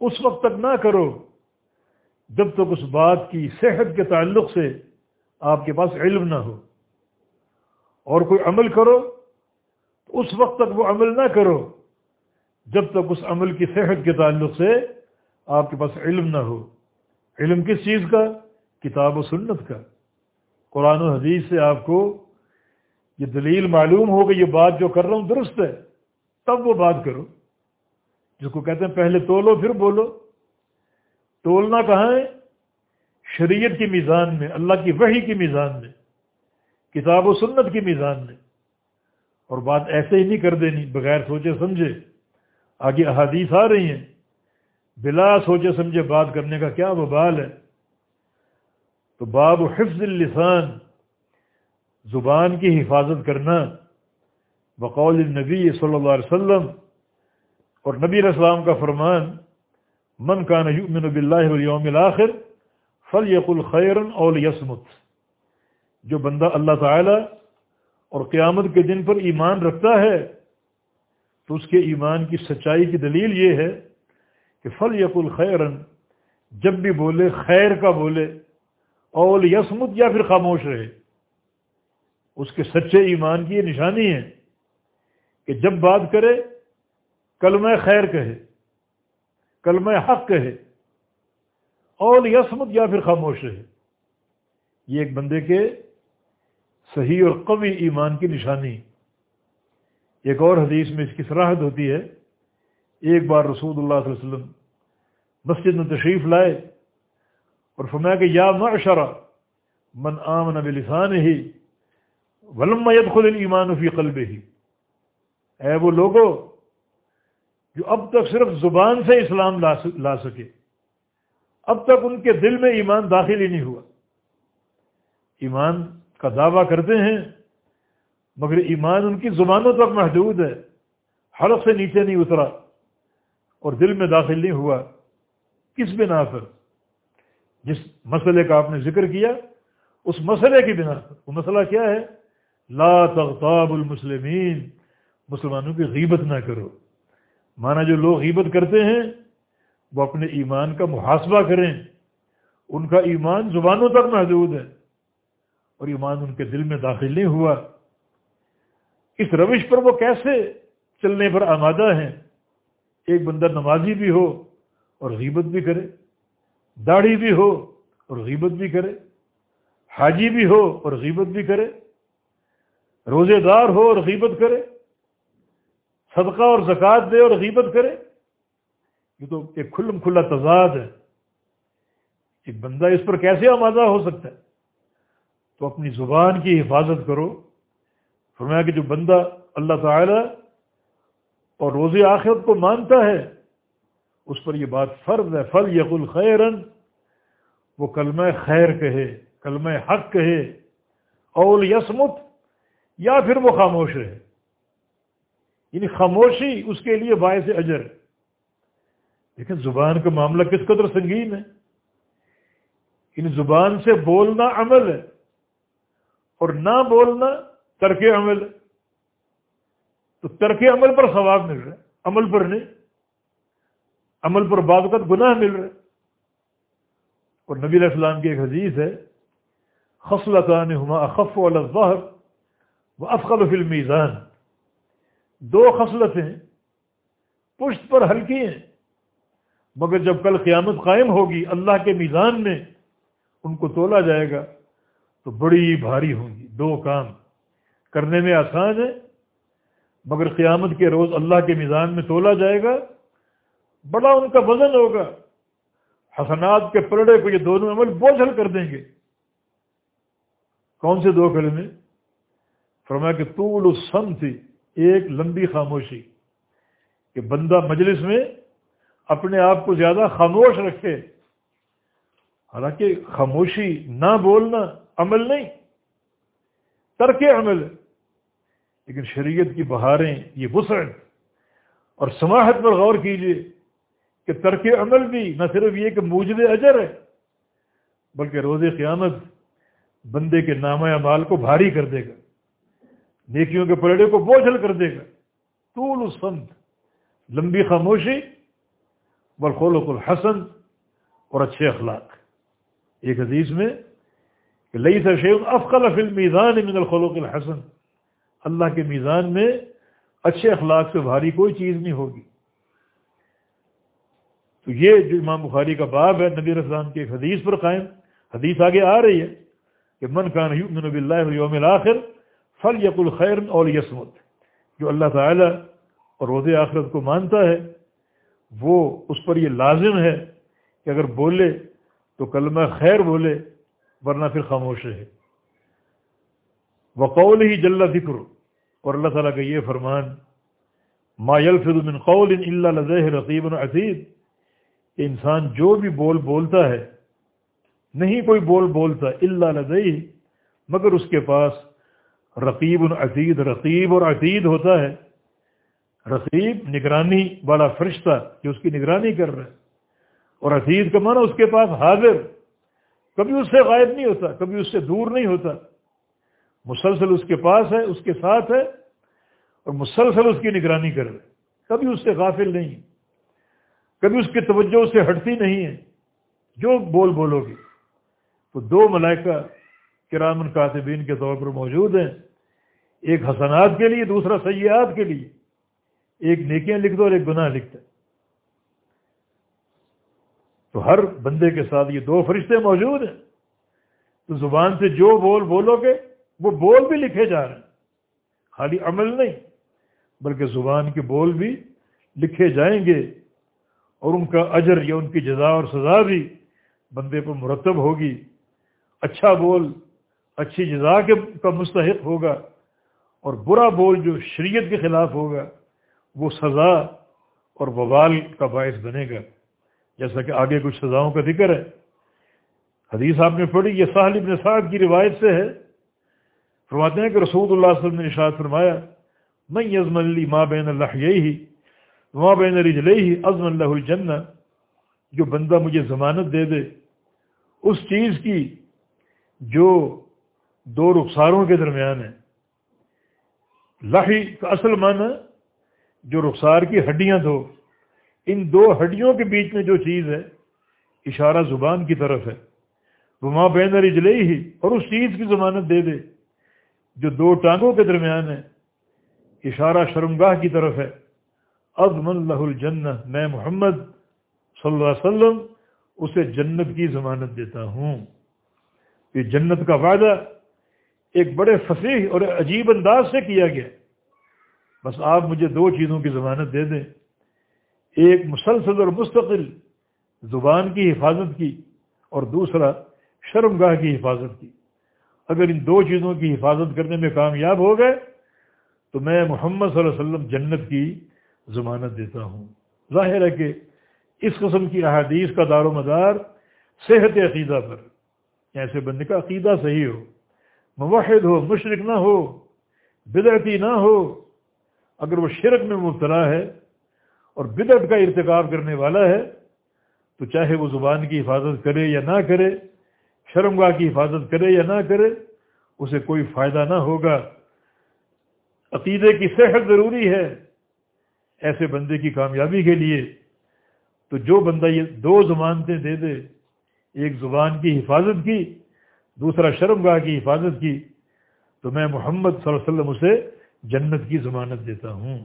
اس وقت تک نہ کرو، جب تک اس بات کی صحت کے تعلق سے آپ کے پاس علم نہ ہو۔ اور کوئی عمل کرو تو اس وقت تک وہ عمل نہ کرو، جب تک اس عمل کی صحت کے تعلق سے آپ کے پاس علم نہ ہو۔ علم کس چیز کا؟ کتاب و سنت کا۔ قرآن و حدیث سے آپ کو یہ دلیل معلوم ہو کہ یہ بات جو کر رہا ہوں درست ہے، تب وہ بات کرو۔ جس کو کہتے ہیں پہلے تولو، پھر بولو۔ تولنا کہاں ہے؟ شریعت کی میزان میں، اللہ کی وحی کی میزان میں، کتاب و سنت کی میزان میں۔ اور بات ایسے ہی نہیں کر دینی، بغیر سوچے، سمجھے۔ آگے احادیث آ رہی ہیں۔ بلا سوچے سمجھے بات کرنے کا کیا وبال ہے؟ تو باب حفظ اللسان، زبان کی حفاظت کرنا بقول النبی صلی اللہ علیہ وسلم اور نبی السلام کا فرمان، من کا یؤمن باللہ والیوم الاخر فل یق الخیرن اول یسمت جو بندہ اللہ تعالی اور قیامت کے دن پر ایمان رکھتا ہے، تو اس کے ایمان کی سچائی کی دلیل یہ ہے کہ فل یق الخیرن جب بھی بولے خیر کا بولے اول یسمت یا پھر خاموش رہے۔ اس کے سچے ایمان کی یہ نشانی ہے کہ جب بات کرے، کلمہ خیر کہے، کلمہ حق کہے اول یسمت یا پھر خاموش رہے۔ یہ ایک بندے کے صحیح اور قوی ایمان کی نشانی۔ ایک اور حدیث میں اس کی سراہد ہوتی ہے۔ ایک بار رسول اللہ صلی اللہ علیہ وسلم مسجد میں تشریف لائے اور فرمایا کہ یا معشرہ من آمن بلسان ہی ولم يدخل الایمان فی قلب ہی اے وہ لوگوں جو اب تک صرف زبان سے اسلام لا سکے، اب تک ان کے دل میں ایمان داخل ہی نہیں ہوا۔ ایمان کا دعویٰ کرتے ہیں، مگر ایمان ان کی زبانوں تک محدود ہے، حلق سے نیچے نہیں اترا اور دل میں داخل نہیں ہوا۔ کس بنا پر؟ جس مسئلے کا آپ نے ذکر کیا، اس مسئلے کی بنا پر۔ وہ مسئلہ کیا ہے؟ لا تغتاب المسلمین، مسلمانوں کی غیبت نہ کرو۔ مانا جو لوگ غیبت کرتے ہیں، وہ اپنے ایمان کا محاسبہ کریں۔ ان کا ایمان زبانوں تک محدود ہے۔ اور ایمان ان کے دل میں داخل نہیں ہوا۔ اس روش پر وہ کیسے چلنے پر آمادہ ہیں؟ ایک بندہ نمازی بھی ہو اور غیبت بھی کرے، داڑھی بھی ہو اور غیبت بھی کرے، حاجی بھی ہو اور غیبت بھی کرے، روزے دار ہو اور غیبت کرے، صدقہ اور زکوٰۃ دے اور غیبت کرے، یہ تو ایک کھلم کھلا تضاد ہے۔ ایک بندہ اس پر کیسے آمادہ ہو سکتا ہے؟ تو اپنی زبان کی حفاظت کرو۔ فرمایا کہ جو بندہ اللہ تعالی اور روز آخرت کو مانتا ہے اس پر یہ بات فرض ہے فل یق الخیرن وہ کلمہ خیر کہے، کلمہ حق کہے اول یسمت یا پھر وہ خاموش رہے۔ یعنی خاموشی اس کے لیے باعث اجر۔ لیکن زبان کا معاملہ کس قدر سنگین ہے؟ ان زبان سے بولنا عمل ہے اور نہ بولنا ترک عمل ہے۔ تو ترک عمل پر ثواب مل رہا ہے، عمل پر نہیں۔ عمل پر بعض گناہ مل رہا ہے اور نبی علیہ السلام کی ایک حدیث ہے، خصلتان ہما اخف الظہر و افقل فی المیزان۔ دو خصلتیں پشت پر ہلکی ہیں، مگر جب کل قیامت قائم ہوگی اللہ کے میزان میں ان کو تولا جائے گا تو بڑی بھاری ہوں گی۔ دو کام کرنے میں آسان ہے، مگر قیامت کے روز اللہ کے میزان میں تولا جائے گا بڑا ان کا وزن ہوگا۔ حسنات کے پلڑے کو یہ دونوں عمل بوجھل کر دیں گے۔ کون سے دو کلمے؟ فرمایا کہ طول السم تھی ایک لمبی خاموشی۔ کہ بندہ مجلس میں اپنے آپ کو زیادہ خاموش رکھے۔ حالانکہ خاموشی نہ بولنا عمل نہیں، ترک عمل۔ لیکن شریعت کی بہاریں یہ وسعت اور سماحت پر غور کیجیے کہ ترک عمل بھی نہ صرف یہ کہ موجود اجر ہے، بلکہ روز قیامت بندے کے نام اعمال کو بھاری کر دے گا، نیکیوں کے پلڑے کو بوجھل کر دے گا۔ طول السمت لمبی خاموشی بالخلق الحسن اور اچھے اخلاق۔ ایک حدیث میں کہ لئی سا شیخ افقل فل میزان من الخلق الحسن۔ اللہ کے میزان میں اچھے اخلاق سے بھاری کوئی چیز نہیں ہوگی۔ تو یہ جو امام بخاری کا باب ہے، نبی السلام کی ایک حدیث پر قائم، حدیث آگے آ رہی ہے کہ من کان نبی اللہ یوم الآخر فل یق الخیر اور یسمت جو اللہ تعالی اور روز آخرت کو مانتا ہے، وہ اس پر یہ لازم ہے کہ اگر بولے تو کلمہ خیر بولے، ورنہ پھر خاموش رہے۔ وقول ہی جل ذکر، اور اللہ تعالیٰ کا یہ فرمان، ما یلفظ من قول اللہ لذہ رقیب العطیب انسان جو بھی بول بولتا ہے، نہیں کوئی بول بولتا اللہ لذہ مگر اس کے پاس رقیب العزید رقیب اور عزید ہوتا ہے۔ رقیب نگرانی والا فرشتہ جو اس کی نگرانی کر رہا ہے، اور عزیز کا معنی اس کے پاس حاضر۔ کبھی اس سے غائب نہیں ہوتا، کبھی اس سے دور نہیں ہوتا۔ مسلسل اس کے پاس ہے، اس کے ساتھ ہے، اور مسلسل اس کی نگرانی کر رہے کبھی اس سے غافل نہیں۔ کبھی اس کی توجہ سے ہٹتی نہیں ہے۔ جو بول بولو گی تو دو ملائکہ کرام الکاتبین کے طور پر موجود ہیں۔ ایک حسنات کے لیے، دوسرا سیاحت کے لیے۔ ایک نیکیاں لکھ دو اور ایک گناہ لکھتے تو ہر بندے کے ساتھ یہ دو فرشتے موجود ہیں۔ تو زبان سے جو بول بولو گے، وہ بول بھی لکھے جا رہے ہیں۔ خالی عمل نہیں، بلکہ زبان کے بول بھی لکھے جائیں گے۔ اور ان کا اجر یا ان کی جزا اور سزا بھی بندے پر مرتب ہوگی۔ اچھا بول، اچھی جزا کے کا مستحق ہوگا اور برا بول جو شریعت کے خلاف ہوگا، وہ سزا اور وبال کا باعث بنے گا۔ جیسا کہ آگے کچھ سزاؤں کا ذکر ہے۔ حدیث آپ نے پڑھی، یہ ساحل ابن سعد کی روایت سے ہے۔ فرماتے ہیں کہ رسول اللہ صلی اللہ علیہ وسلم نے ارشاد فرمایا میں یزم علی ماں بین اللہ یہی ماں بین رجلئی عزم اللہ الجنہ، جو بندہ مجھے ضمانت دے دے، اس چیز کی جو دو رخساروں کے درمیان ہے۔ لاہی کا اصل معنی، جو رخسار کی ہڈیاں دو۔ ان دو ہڈیوں کے بیچ میں جو چیز ہے، اشارہ زبان کی طرف ہے۔ وہ ماں بین رجلے ہی اور اس چیز کی ضمانت دے دے، جو دو ٹانگوں کے درمیان ہے، اشارہ شرمگاہ کی طرف ہے۔ عزم اللہ الجن میں محمد صلی اللہ علیہ وسلم اسے جنت کی ضمانت دیتا ہوں۔ یہ جنت کا وعدہ ایک بڑے فصیح اور عجیب انداز سے کیا گیا۔ بس آپ مجھے دو چیزوں کی ضمانت دے دیں۔ ایک مسلسل اور مستقل، زبان کی حفاظت کی، اور دوسرا شرم گاہ کی حفاظت کی۔ اگر ان دو چیزوں کی حفاظت کرنے میں کامیاب ہو گئے، تو میں محمد صلی اللہ علیہ وسلم جنت کی ضمانت دیتا ہوں۔ ظاہر ہے کہ اس قسم کی احادیث کا دار و مدار صحت عقیدہ پر ایسے بندے کا عقیدہ صحیح ہو، موحد ہو مشرق نہ ہو، بدعتی نہ ہو، اگر وہ شرک میں مبتلا ہے اور بدعت کا ارتکاب کرنے والا ہے، تو چاہے وہ زبان کی حفاظت کرے یا نہ کرے شرمگاہ کی حفاظت کرے یا نہ کرے، اسے کوئی فائدہ نہ ہوگا۔ عقیدے کی صحت ضروری ہے۔ ایسے بندے کی کامیابی کے لیے تو جو بندہ یہ دو ضمانتیں دے دے، ایک زبان کی حفاظت کی، دوسرا شرم گاہ کی حفاظت کی، تو میں محمد صلی اللہ علیہ وسلم اسے جنت کی ضمانت دیتا ہوں۔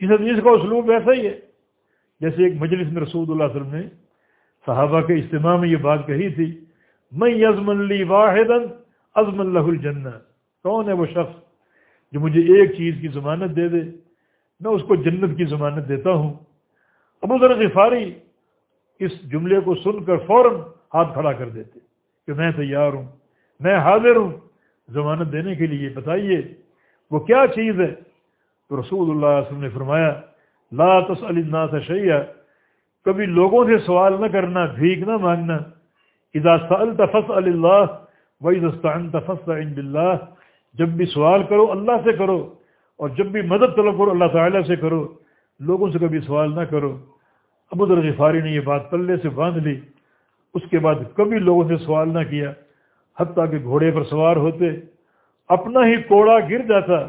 اس حدیث کا اسلوب ویسا ہی ہے۔ جیسے ایک مجلس میں رسول اللہ علیہ وسلم نے صحابہ کے اجتماع میں یہ بات کہی تھی میں یزم لی واحد ازم اللہ الجن کون ہے وہ شخص جو مجھے ایک چیز کی ضمانت دے دے؟ میں اس کو جنت کی ضمانت دیتا ہوں۔ ابو ذر غفاری اس جملے کو سن کر فوراً ہاتھ کھڑا کر دیتے کہ میں تیار ہوں، میں حاضر ہوں۔ ضمانت دینے کے لیے بتائیے، وہ کیا چیز ہے؟ تو رسول اللہ علیہ وسلم نے فرمایا، لا تسأل الناس شیئا، کبھی لوگوں سے سوال نہ کرنا، بھیک نہ مانگنا۔ اذا سألت فسأل اللہ، وَإِذَا اسْتَعَنْتَ فَاسْتَعِنْ بِاللَّهِ جب بھی سوال کرو، اللہ سے کرو۔ اور جب بھی مدد طلب کرو، اللہ تعالیٰ سے کرو۔ لوگوں سے کبھی سوال نہ کرو۔ ابو ذر غفاری نے یہ بات پلے سے باندھ لی۔ اس کے بعد کبھی لوگوں سے سوال نہ کیا۔ حتیٰ کہ گھوڑے پر سوار ہوتے۔ اپنا ہی کوڑا گر جاتا۔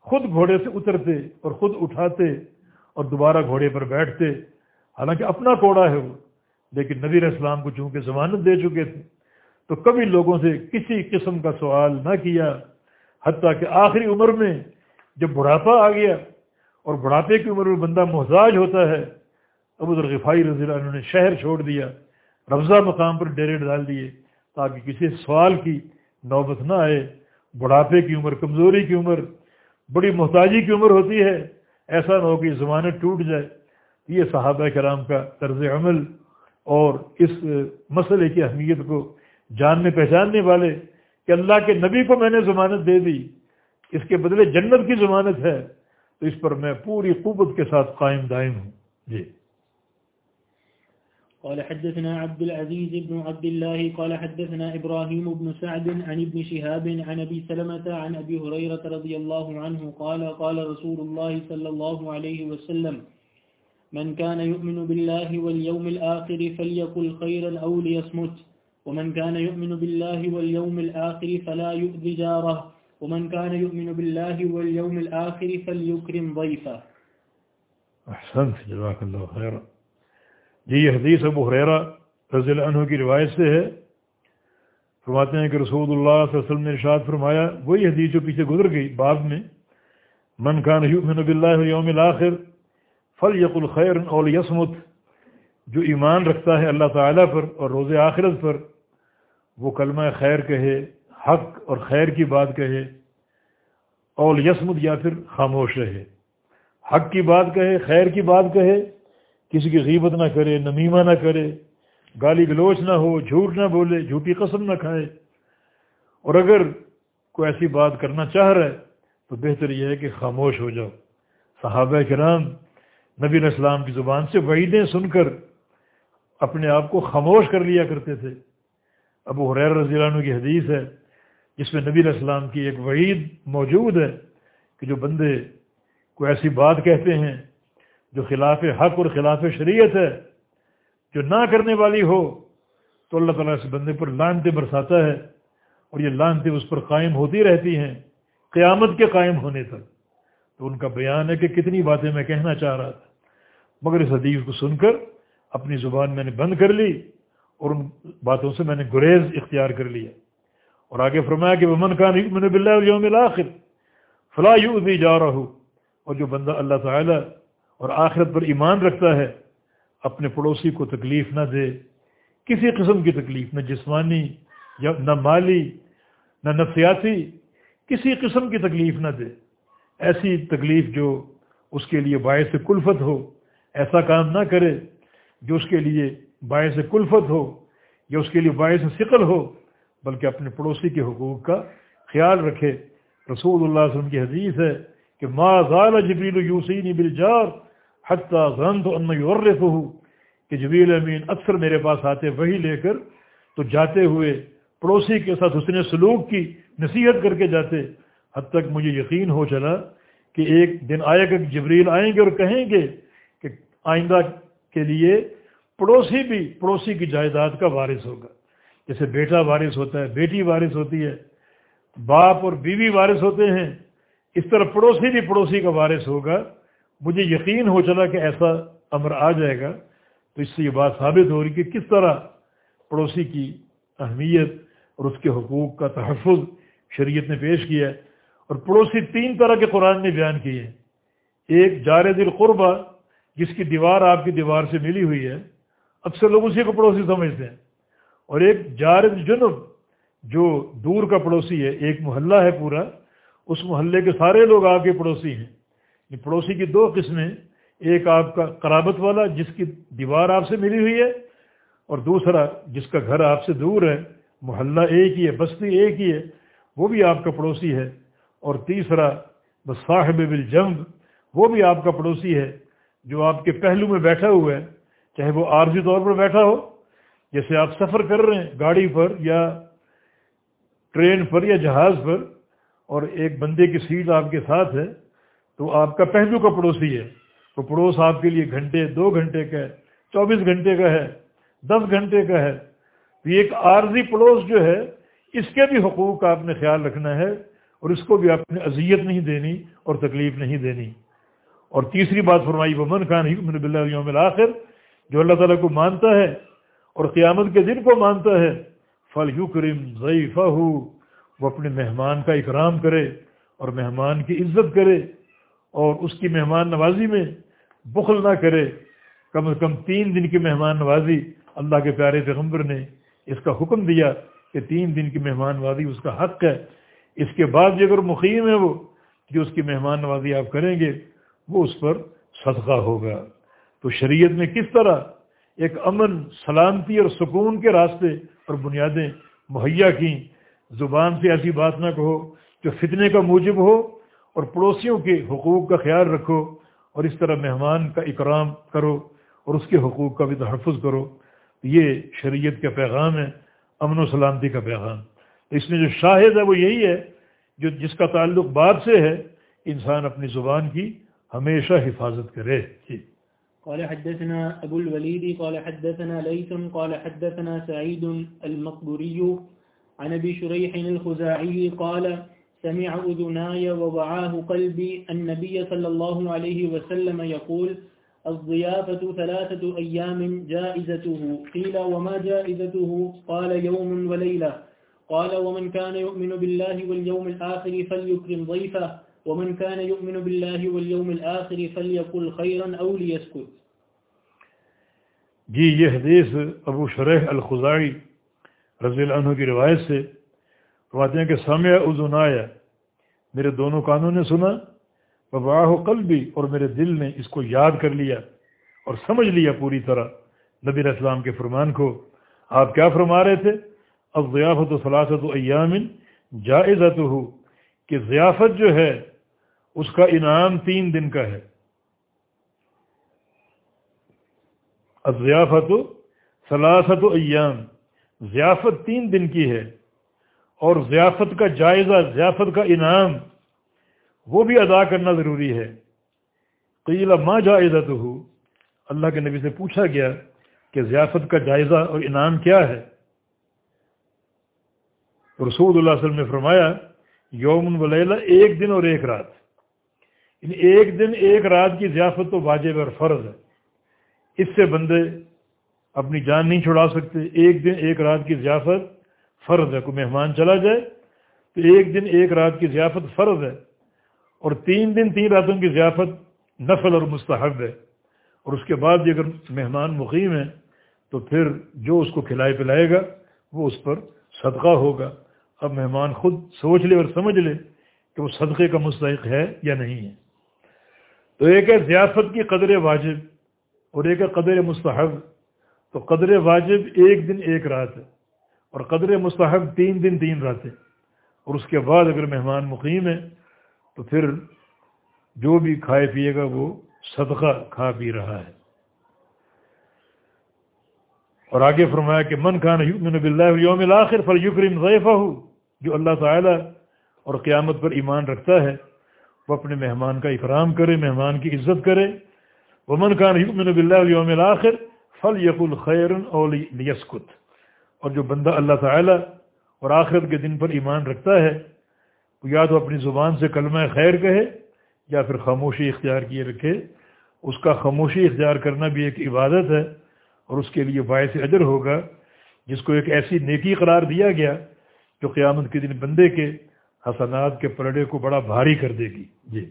خود گھوڑے سے اترتے اور خود اٹھاتے اور دوبارہ گھوڑے پر بیٹھتے۔ حالانکہ اپنا کوڑا ہے وہ، لیکن نبی اسلام کو چونکہ ضمانت دے چکے تھے، تو کبھی لوگوں سے کسی قسم کا سوال نہ کیا۔ حتیٰ کہ آخری عمر میں جب بڑھاپا آ گیا اور بڑھاپے کی عمر میں بندہ محتاج ہوتا ہے، ابو ذرغفائی رضی اللہ عنہ نے شہر چھوڑ دیا رفضہ مقام پر ڈیرے ڈال دیے تاکہ کسی سوال کی نوبت نہ آئے۔ بڑھاپے کی عمر، کمزوری کی عمر، بڑی محتاجی کی عمر ہوتی ہے، ایسا نہ ہو کہ ضمانت ٹوٹ جائے۔ یہ صحابہ کرام کا طرز عمل اور اس مسئلے کی اہمیت کو جاننے پہچاننے والے کہ اللہ کے نبی کو میں نے ضمانت دے دی۔ اس کے بدلے جنت کی ضمانت ہے، تو اس پر میں پوری قوت کے ساتھ قائم دائم ہوں۔ جی۔ قال حدثنا عبد العزيز بن عبد الله، قال حدثنا إبراهيم بن سعد عن ابن شهاب عن أبي سلمة عن أبي هريرة رضي الله عنه قال قال رسول الله صلى الله عليه وسلم من كان يؤمن بالله واليوم الآخر فليقل خيرا أو ليصمت، ومن كان يؤمن بالله واليوم الآخر فلا يؤذي جاره. ومن كان يؤمن بالله واليوم الآخر فليكرم ضيفه. احسنت جزاك الله خيرا جی یہ حدیث ابو حریرہ رضی اللہ عنہ کی روایت سے ہے۔ فرماتے ہیں کہ رسول اللہ صلی اللہ علیہ وسلم نے ارشاد فرمایا، وہی حدیث جو پیچھے گزر گئی بعد میں، من کان یؤمن باللہ یوم الاخر فل یق الخیر اول یسمت جو ایمان رکھتا ہے اللہ تعالیٰ پر اور روز آخرت پر، وہ کلمہ خیر کہے۔ حق اور خیر کی بات کہے اول یسمت یا پھر خاموش رہے۔ حق کی بات کہے، خیر کی بات کہے، کسی کی غیبت نہ کرے، نمیمہ نہ کرے، گالی گلوچ نہ ہو، جھوٹ نہ بولے، جھوٹی قسم نہ کھائے۔ اور اگر کوئی ایسی بات کرنا چاہ رہا ہے، تو بہتر یہ ہے کہ خاموش ہو جاؤ۔ صحابہ کرام نبی اسلام کی زبان سے وعیدیں سن کر اپنے آپ کو خاموش کر لیا کرتے تھے۔ ابو حریر رضی اللہ عنہ کی حدیث ہے جس میں نبی علیہ السلام کی ایک وعید موجود ہے کہ جو بندے کو ایسی بات کہتے ہیں جو خلاف حق اور خلاف شریعت ہے، جو نہ کرنے والی ہو، تو اللہ تعالیٰ اس بندے پر لانتے برساتا ہے اور یہ لانتے اس پر قائم ہوتی رہتی ہیں قیامت کے قائم ہونے تک۔ تو ان کا بیان ہے کہ کتنی باتیں میں کہنا چاہ رہا تھا۔ مگر اس حدیث کو سن کر اپنی زبان میں نے بند کر لی اور ان باتوں سے میں نے گریز اختیار کر لیا۔ اور آگے فرمایا کہ من خان بلّہ فلاں یوں بھی جا رہا ہوں اور جو بندہ اللہ تعالیٰ اور آخرت پر ایمان رکھتا ہے، اپنے پڑوسی کو تکلیف نہ دے، کسی قسم کی تکلیف، نہ جسمانی یا نہ مالی، نہ نفسیاتی، کسی قسم کی تکلیف نہ دے۔ ایسی تکلیف جو اس کے لیے باعث کلفت ہو، ایسا کام نہ کرے جو اس کے لیے باعث کلفت ہو، یا اس کے لیے باعث ثقل ہو بلکہ اپنے پڑوسی کے حقوق کا خیال رکھے۔ رسول اللہ علیہ وسلم کی حدیث ہے کہ ما زال جبریل یوسینی بالجار حتیٰ غن تو ان یورف کہ جبیل امین اکثر میرے پاس آتے وہی لے کر تو جاتے ہوئے پڑوسی کے ساتھ حسن سلوک کی نصیحت کر کے جاتے۔ حد تک مجھے یقین ہو چلا کہ ایک دن آئے گا کہ جبریل آئیں گے اور کہیں گے کہ آئندہ کے لیے پڑوسی بھی پڑوسی کی جائیداد کا وارث ہوگا۔ جیسے بیٹا وارث ہوتا ہے، بیٹی وارث ہوتی ہے، باپ اور بیوی وارث ہوتے ہیں، اس طرح پڑوسی بھی پڑوسی کا وارث ہوگا۔ مجھے یقین ہو چلا کہ ایسا امر آ جائے گا۔ تو اس سے یہ بات ثابت ہو رہی کہ کس طرح پڑوسی کی اہمیت اور اس کے حقوق کا تحفظ شریعت نے پیش کیا ہے۔ اور پڑوسی تین طرح کے قرآن نے بیان کیے ہیں۔ ایک جار دل قربہ، جس کی دیوار آپ کی دیوار سے ملی ہوئی ہے۔ اکثر لوگ اسی کو پڑوسی سمجھتے ہیں۔ اور ایک جارد جنب جو دور کا پڑوسی ہے، ایک محلہ ہے پورا، اس محلے کے سارے لوگ آپ کے پڑوسی ہیں۔ یہ پڑوسی کی دو قسمیں، ایک آپ کا قرابت والا جس کی دیوار آپ سے ملی ہوئی ہے، اور دوسرا جس کا گھر آپ سے دور ہے، محلہ ایک ہی ہے، بستی ایک ہی ہے، وہ بھی آپ کا پڑوسی ہے۔ اور تیسرا بس صاحب بالجنگ وہ بھی آپ کا پڑوسی ہے جو آپ کے پہلو میں بیٹھا ہوا ہے، چاہے وہ عارضی طور پر بیٹھا ہو جیسے آپ سفر کر رہے ہیں گاڑی پر یا ٹرین پر یا جہاز پر اور ایک بندے کی سیٹ آپ کے ساتھ ہے، تو آپ کا پہلو کا پڑوسی ہے۔ تو پڑوس آپ کے لیے گھنٹے، دو گھنٹے کا ہے، چوبیس گھنٹے کا ہے، دس گھنٹے کا ہے۔ تو یہ ایک عارضی پڑوس جو ہے، اس کے بھی حقوق کا آپ نے خیال رکھنا ہے اور اس کو بھی آپ نے اذیت نہیں دینی اور تکلیف نہیں دینی۔ اور تیسری بات فرمائی وہ من خان حکمن بلّہ الآخر، جو اللہ تعالیٰ کو مانتا ہے اور قیامت کے دن کو مانتا ہے۔ فل یو کریم ضعیفہ ہو وہ اپنے مہمان کا اکرام کرے اور مہمان کی عزت کرے اور اس کی مہمان نوازی میں بخل نہ کرے۔ کم از کم تین دن کی مہمان نوازی اللہ کے پیارے پیغمبر نے اس کا حکم دیا کہ تین دن کی مہمان نوازی اس کا حق ہے۔ اس کے بعد بھی اگر مقیم ہے وہ، جو اس کی مہمان نوازی آپ کریں گے، وہ اس پر صدقہ ہوگا۔ تو شریعت میں کس طرح ایک امن، سلامتی اور سکون کے راستے اور بنیادیں مہیا کیں۔ زبان سے ایسی بات نہ کہو جو فتنے کا موجب ہو اور پڑوسیوں کے حقوق کا خیال رکھو اور اس طرح مہمان کا اکرام کرو اور اس کے حقوق کا بھی تحفظ کرو۔ یہ شریعت کا پیغام ہے، امن و سلامتی کا پیغام۔ اس میں جو شاہد ہے وہ یہی ہے جو جس کا تعلق بات سے ہے، انسان اپنی زبان کی ہمیشہ حفاظت کرے۔ جی۔ قال حدثنا أبو الوليد، قال حدثنا ليث، قال حدثنا سعيد المقبوري عن أبي شريح الخزاعي قال سمع أذناي ووعاه قلبي النبي صلى الله عليه وسلم يقول الضيافة ثلاثة أيام جائزته. قيل وما جائزته؟ قال يوم وليلة. قال ومن كان يؤمن بالله واليوم الآخر فليكرم ضيفه، ومن كان يؤمن بالله واليوم الآخر فليقل خيرا أو ليسكت. جی یہ حدیث ابو شرح الخزائی رضی اللہ عنہ کی روایت سے فرماتے ہیں کہ سامع ازنایا میرے دونوں کانوں نے سنا وباہ قلبی، اور میرے دل نے اس کو یاد کر لیا اور سمجھ لیا پوری طرح۔ نبی اسلام کے فرمان کو آپ کیا فرما رہے تھے؟ اب ضیافت و فلاست و ایامن جائزت ہو کہ ضیافت جو ہے، اس کا انعام تین دن کا ہے۔ ضیافت سلاست و ایام۔ ضیافت تین دن کی ہے۔ اور ضیافت کا جائزہ، ضیافت کا انعام، وہ بھی ادا کرنا ضروری ہے۔ قیلا ماں جائزہ تو ہو اللہ کے نبی سے پوچھا گیا کہ ضیافت کا جائزہ اور انعام کیا ہے۔ رسول اللہ علیہ وسلم نے فرمایا، یوم ولیلہ ایک دن اور ایک رات۔ یعنی ایک دن، ایک رات کی ضیافت تو واجب اور فرض ہے۔ اس سے بندے اپنی جان نہیں چھڑا سکتے۔ ایک دن ایک رات کی ضیافت فرض ہے، کوئی مہمان چلا جائے تو ایک دن ایک رات کی ضیافت فرض ہے اور تین دن تین راتوں کی ضیافت نفل اور مستحب ہے۔ اور اس کے بعد بھی اگر مہمان مقیم ہے تو پھر جو اس کو کھلائے پلائے گا وہ اس پر صدقہ ہوگا۔ اب مہمان خود سوچ لے اور سمجھ لے کہ وہ صدقے کا مستحق ہے یا نہیں ہے۔ تو ایک ہے ضیافت کی قدر واجب۔ اور ایک ہے قدر مستحب، تو قدر واجب ایک دن ایک رات ہے، اور قدر مستحب تین دن تین راتیں اور اس کے بعد اگر مہمان مقیم ہے تو پھر جو بھی کھائے پیے گا وہ صدقہ کھا پی رہا ہے۔ اور آگے فرمایا کہ من خان یومن بلّہ یوم الآخر فر یکرم ضیفہ ہو جو اللہ تعالیٰ اور قیامت پر ایمان رکھتا ہے، وہ اپنے مہمان کا اکرام کرے، مہمان کی عزت کرے۔ ومن خان یؤمن باللہ یوم الآخر فل یق الخیر لیسکت اور جو بندہ اللہ تعالی اور آخرت کے دن پر ایمان رکھتا ہے، وہ یا تو اپنی زبان سے کلمہ خیر کہے یا پھر خاموشی اختیار کیے رکھے۔ اس کا خاموشی اختیار کرنا بھی ایک عبادت ہے اور اس کے لیے باعث اجر ہوگا، جس کو ایک ایسی نیکی قرار دیا گیا جو قیامت کے دن بندے کے حسنات کے پرڑے کو بڑا بھاری کر دے گی۔ جی۔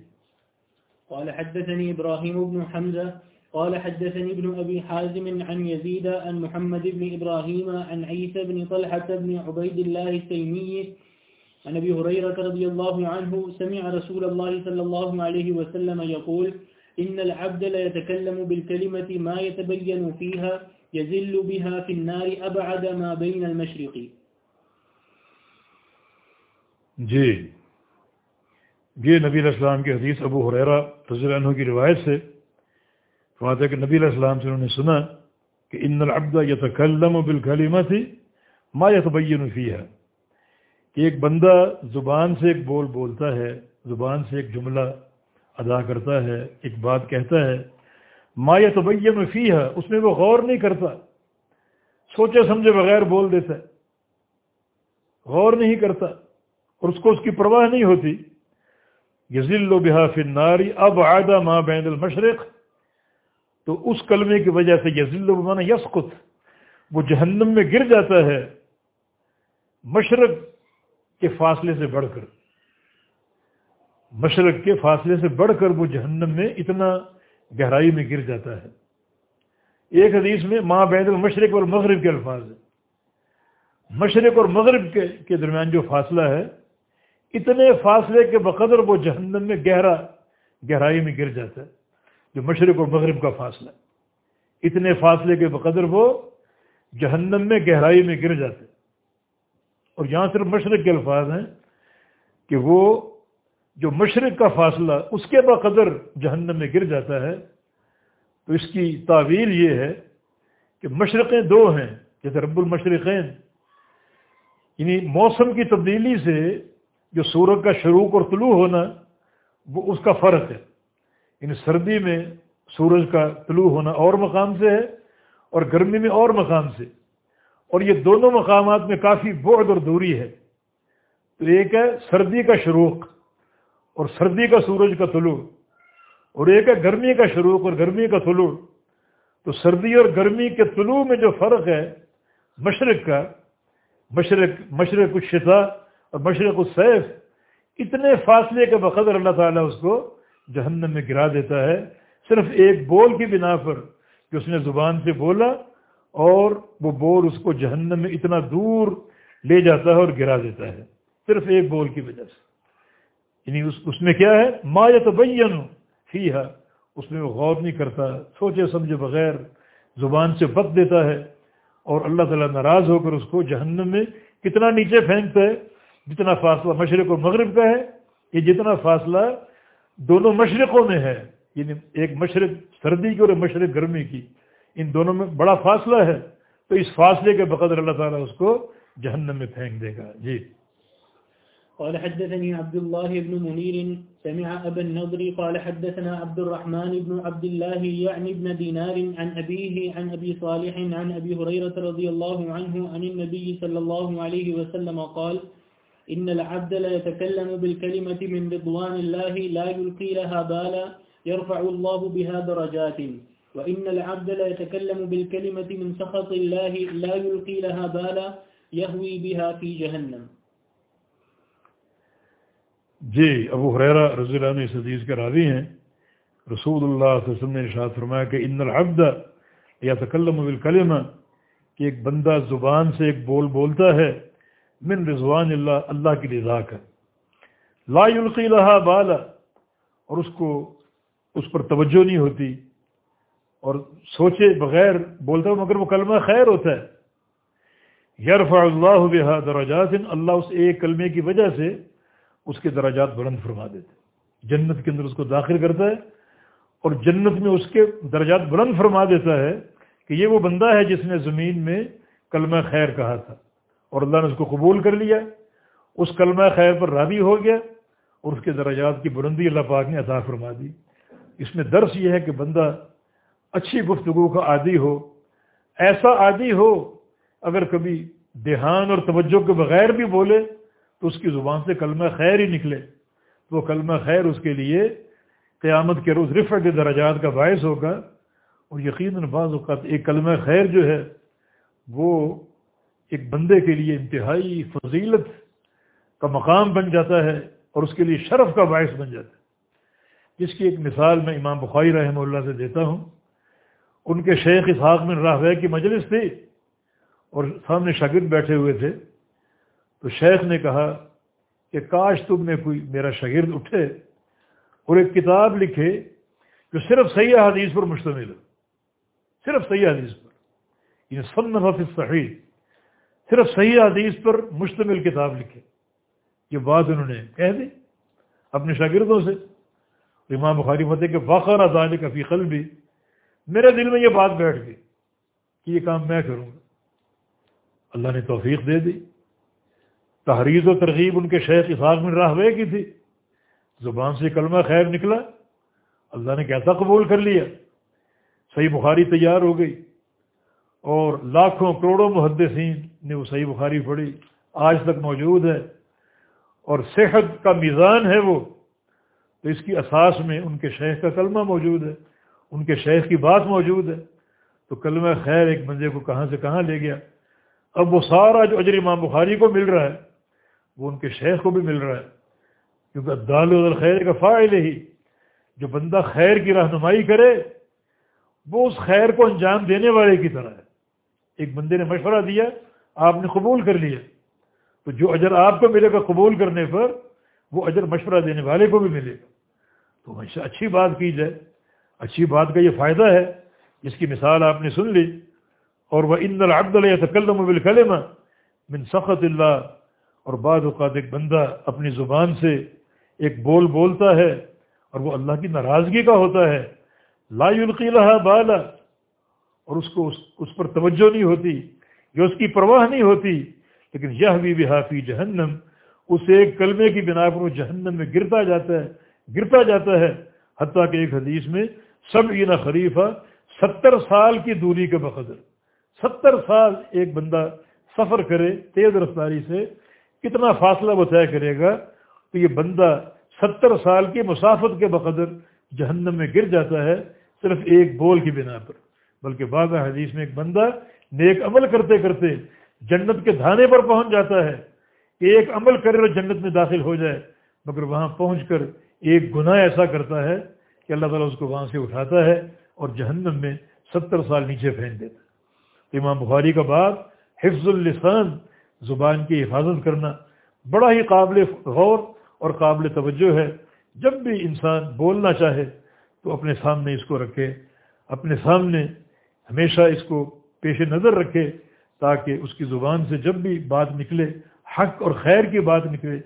قال حدثني إبراهيم بن حمزة، قال حدثني ابن أبي حازم عن يزيد عن محمد بن إبراهيم عن عيسى بن طلحة بن عبيد الله التيمي عن أبي هريرة رضي الله عنه، سمع رسول الله صلى الله عليه وسلم يقول إن العبد لا يتكلم بالكلمة ما يتبين فيها، يزل بها في النار أبعد ما بين المشرق. جی۔ یہ نبی علیہ السلام کی حدیث ابو حریرہ رضی اللہ عنہ کی روایت سے فرماتا ہے کہ نبی علیہ السلام سے انہوں نے سنا کہ ان العبد یتکلم بالکلمت ما یتبین فیہا، کہ ایک بندہ زبان سے ایک بول بولتا ہے، زبان سے ایک جملہ ادا کرتا ہے، ایک بات کہتا ہے، ما یتبین فیہا، اس میں وہ غور نہیں کرتا، سوچے سمجھے بغیر بول دیتا ہے، غور نہیں کرتا، اور اس کو اس کی پرواہ نہیں ہوتی۔ یزل و بحا ناری اب آدھا ماں بین المشرق. تو اس کلمے کی وجہ سے یزل و مانا یسقط. وہ جہنم میں گر جاتا ہے، مشرق کے فاصلے سے بڑھ کر. مشرق کے فاصلے سے بڑھ کر وہ جہنم میں اتنا گہرائی میں گر جاتا ہے۔ ایک حدیث میں ماں بین المشرق اور مغرب کے الفاظ ہے مشرق اور مغرب کے کے درمیان جو فاصلہ ہے اتنے فاصلے کے بقدر وہ جہنم میں گہرا، گہرائی میں گر جاتا ہے، جو مشرق اور مغرب کا فاصلہ اتنے فاصلے کے بقدر وہ جہنم میں گہرائی میں گر جاتے اور یہاں صرف مشرق کے الفاظ ہیں کہ وہ جو مشرق کا فاصلہ اس کے بقدر جہنم میں گر جاتا ہے، تو اس کی تعویل یہ ہے کہ مشرقیں دو ہیں، جیسے رب المشرقین یعنی موسم کی تبدیلی سے جو سورج کا شروع اور طلوع ہونا، وہ اس کا فرق ہے۔ یعنی سردی میں سورج کا طلوع ہونا اور مقام سے ہے اور گرمی میں اور مقام سے۔ اور یہ دونوں مقامات میں کافی بعد اور دوری ہے۔ تو ایک ہے سردی کا شروع اور سردی کا سورج کا طلوع۔ اور ایک ہے گرمی کا شروع اور گرمی کا طلوع۔ تو سردی اور گرمی کے طلوع میں جو فرق ہے، مشرق کا، مشرق مشرق الشتا اور مشرق السیف اتنے فاصلے کے بقدر اللہ تعالیٰ اس کو جہنم میں گرا دیتا ہے۔ صرف ایک بول کی بنا پر کہ اس نے زبان سے بولا اور وہ بول اس کو جہنم میں اتنا دور لے جاتا ہے اور گرا دیتا ہے۔ صرف ایک بول کی وجہ سے۔ یعنی اس اس میں کیا ہے؟ ما یا تو فی ہے اس میں وہ غور نہیں کرتا، سوچے سمجھے بغیر زبان سے بت دیتا ہے اور اللہ تعالیٰ ناراض ہو کر اس کو جہنم میں کتنا نیچے پھینکتا ہے۔ جتنا فاصلہ مشرق و مغرب کا ہے، یہ جتنا فاصلہ دونوں مشرقوں میں ہے یعنی ایک مشرق سردی کی اور ایک مشرق گرمی کی، ان دونوں میں بڑا فاصلہ ہے۔ تو اس فاصلے کے بقدر اللہ تعالیٰ اس کو جہنم میں پھینک دے گا۔ جی۔ قال حدثني عبد الله بن منير، سمع أبا النضر قال حدثنا عبد الرحمن بن عبد الله يعني ابن دينار عن أبيه، عن أبي صالح، عن أبي هريرة رضي الله عنه عن النبي صلى الله عليه وسلم قال إن العبد لا يتكلم بالكلمة من رضوان الله لا يلقي لها بالا يرفع الله بها درجات. وإن العبد لا يتكلم بالكلمة من سخط الله لا يلقي لها بالا يهوي بها في جهنم. جی ابو حریرہ رضی اللہ عنہ اس حدیث کے راوی ہیں۔ رسول اللہ صلی اللہ علیہ وسلم نے ارشاد فرمایا کہ ان العبد یا تکلم بالکلمہ کہ ایک بندہ زبان سے ایک بول بولتا ہے من رضوان اللہ اللہ کی رضا کا۔ لا یلقی لہا بالا، اور اس کو، اس پر توجہ نہیں ہوتی۔ اور سوچے بغیر بولتا ہوں، مگر وہ کلمہ خیر ہوتا ہے۔ یرفع اللہ بہا دراجات اللہ اس ایک کلمے کی وجہ سے اس کے دراجات بلند فرما دیتے جنت کے اندر اس کو داخل کرتا ہے، اور جنت میں اس کے درجات بلند فرما دیتا ہے کہ یہ وہ بندہ ہے جس نے زمین میں کلمہ خیر کہا تھا۔ اور اللہ نے اس کو قبول کر لیا۔ اس کلمہ خیر پر راضی ہو گیا اور اس کے درجات کی بلندی اللہ پاک نے عطا فرما دی۔ اس میں درس یہ ہے کہ بندہ اچھی گفتگو کا عادی ہو، ایسا عادی ہو، اگر کبھی دھیان اور توجہ کے بغیر بھی بولے تو اس کی زبان سے کلمہ خیر ہی نکلے۔ تو وہ کلمہ خیر اس کے لیے قیامت کے روز رفع کے درجات کا باعث ہوگا۔ اور یقیناً بعض اوقات ایک کلمہ خیر جو ہے وہ ایک بندے کے لیے انتہائی فضیلت کا مقام بن جاتا ہے اور اس کے لیے شرف کا باعث بن جاتا ہے۔ جس کی ایک مثال میں امام بخاری رحمہ اللہ سے دیتا ہوں۔ ان کے شیخ اسحاق میں راہ کی مجلس تھی اور سامنے شاگرد بیٹھے ہوئے تھے۔ تو شیخ نے کہا کہ کاش تم نے کوئی میرا شاگرد اٹھے اور ایک کتاب لکھے جو صرف صحیح حدیث پر مشتمل ہے صرف صحیح حدیث پر۔ یعنی یہ سن حافظ صحیح صرف صحیح حدیث پر مشتمل کتاب لکھے یہ بات انہوں نے کہہ دی اپنے شاگردوں سے۔ امام بخاری فتح کے واقع ادال کا فی بھی میرے دل میں یہ بات بیٹھ گئی کہ یہ کام میں کروں گا۔ اللہ نے توفیق دے دی۔ تحریر و ترغیب ان کے شیخ اسحاق میں راہوے کی تھی۔ زبان سے کلمہ خیر نکلا۔ اللہ نے کیسا قبول کر لیا؟ صحیح بخاری تیار ہو گئی۔ اور لاکھوں کروڑوں محدثین نے وہ صحیح بخاری پڑھی، آج تک موجود ہے۔ اور صحت کا میزان ہے وہ۔ تو اس کی اساس میں ان کے شیخ کا کلمہ موجود ہے، ان کے شیخ کی بات موجود ہے۔ تو کلمہ خیر ایک بندے کو کہاں سے کہاں لے گیا۔ اب وہ سارا جو اجر امام بخاری کو مل رہا ہے، وہ ان کے شیخ کو بھی مل رہا ہے۔ کیونکہ دال الخیر کا فائل ہی، جو بندہ خیر کی رہنمائی کرے، وہ اس خیر کو انجام دینے والے کی طرح ہے۔ ایک بندے نے مشورہ دیا، آپ نے قبول کر لیا۔ تو جو اجر آپ کو ملے گا قبول کرنے پر، وہ اجر مشورہ دینے والے کو بھی ملے گا۔ تو ہمیشہ اچھی بات کی جائے۔ اچھی بات کا یہ فائدہ ہے۔ جس کی مثال آپ نے سن لی۔ اور وہ ان العبد تکلم بالکلمہ من سخت اللہ اور بعض اوقات ایک بندہ اپنی زبان سے ایک بول بولتا ہے اور وہ اللہ کی ناراضگی کا ہوتا ہے۔ لا یلقی لہا بالا۔ اور اس کو اس اس پر توجہ نہیں ہوتی یا اس کی پرواہ نہیں ہوتی، لیکن یہ بھی بحافی جہنم، اس ایک کلمے کی بنا پر وہ جہنم میں گرتا جاتا ہے، گرتا جاتا ہے۔ حتیٰ کہ ایک حدیث میں سب عین خریفہ ستر سال کی دوری کے بقدر، ستر سال ایک بندہ سفر کرے تیز رفتاری سے کتنا فاصلہ وہ طے کرے گا تو یہ بندہ ستر سال کی مسافت کے بقدر جہنم میں گر جاتا ہے صرف ایک بول کی بنا پر۔ بلکہ بعض حدیث میں ایک بندہ نیک عمل کرتے کرتے جنت کے دھانے پر پہنچ جاتا ہے کہ ایک عمل کرے اور جنت میں داخل ہو جائے، مگر وہاں پہنچ کر ایک گناہ ایسا کرتا ہے کہ اللہ تعالیٰ اس کو وہاں سے اٹھاتا ہے اور جہنم میں ستر سال نیچے پھینک دیتا ہے۔ امام بخاری کا بات حفظ اللسان، زبان کی حفاظت کرنا بڑا ہی قابل غور اور قابل توجہ ہے۔ جب بھی انسان بولنا چاہے تو اپنے سامنے اس کو رکھے، اپنے سامنے ہمیشہ اس کو پیش نظر رکھے تاکہ اس کی زبان سے جب بھی بات نکلے، حق اور خیر کی بات نکلے،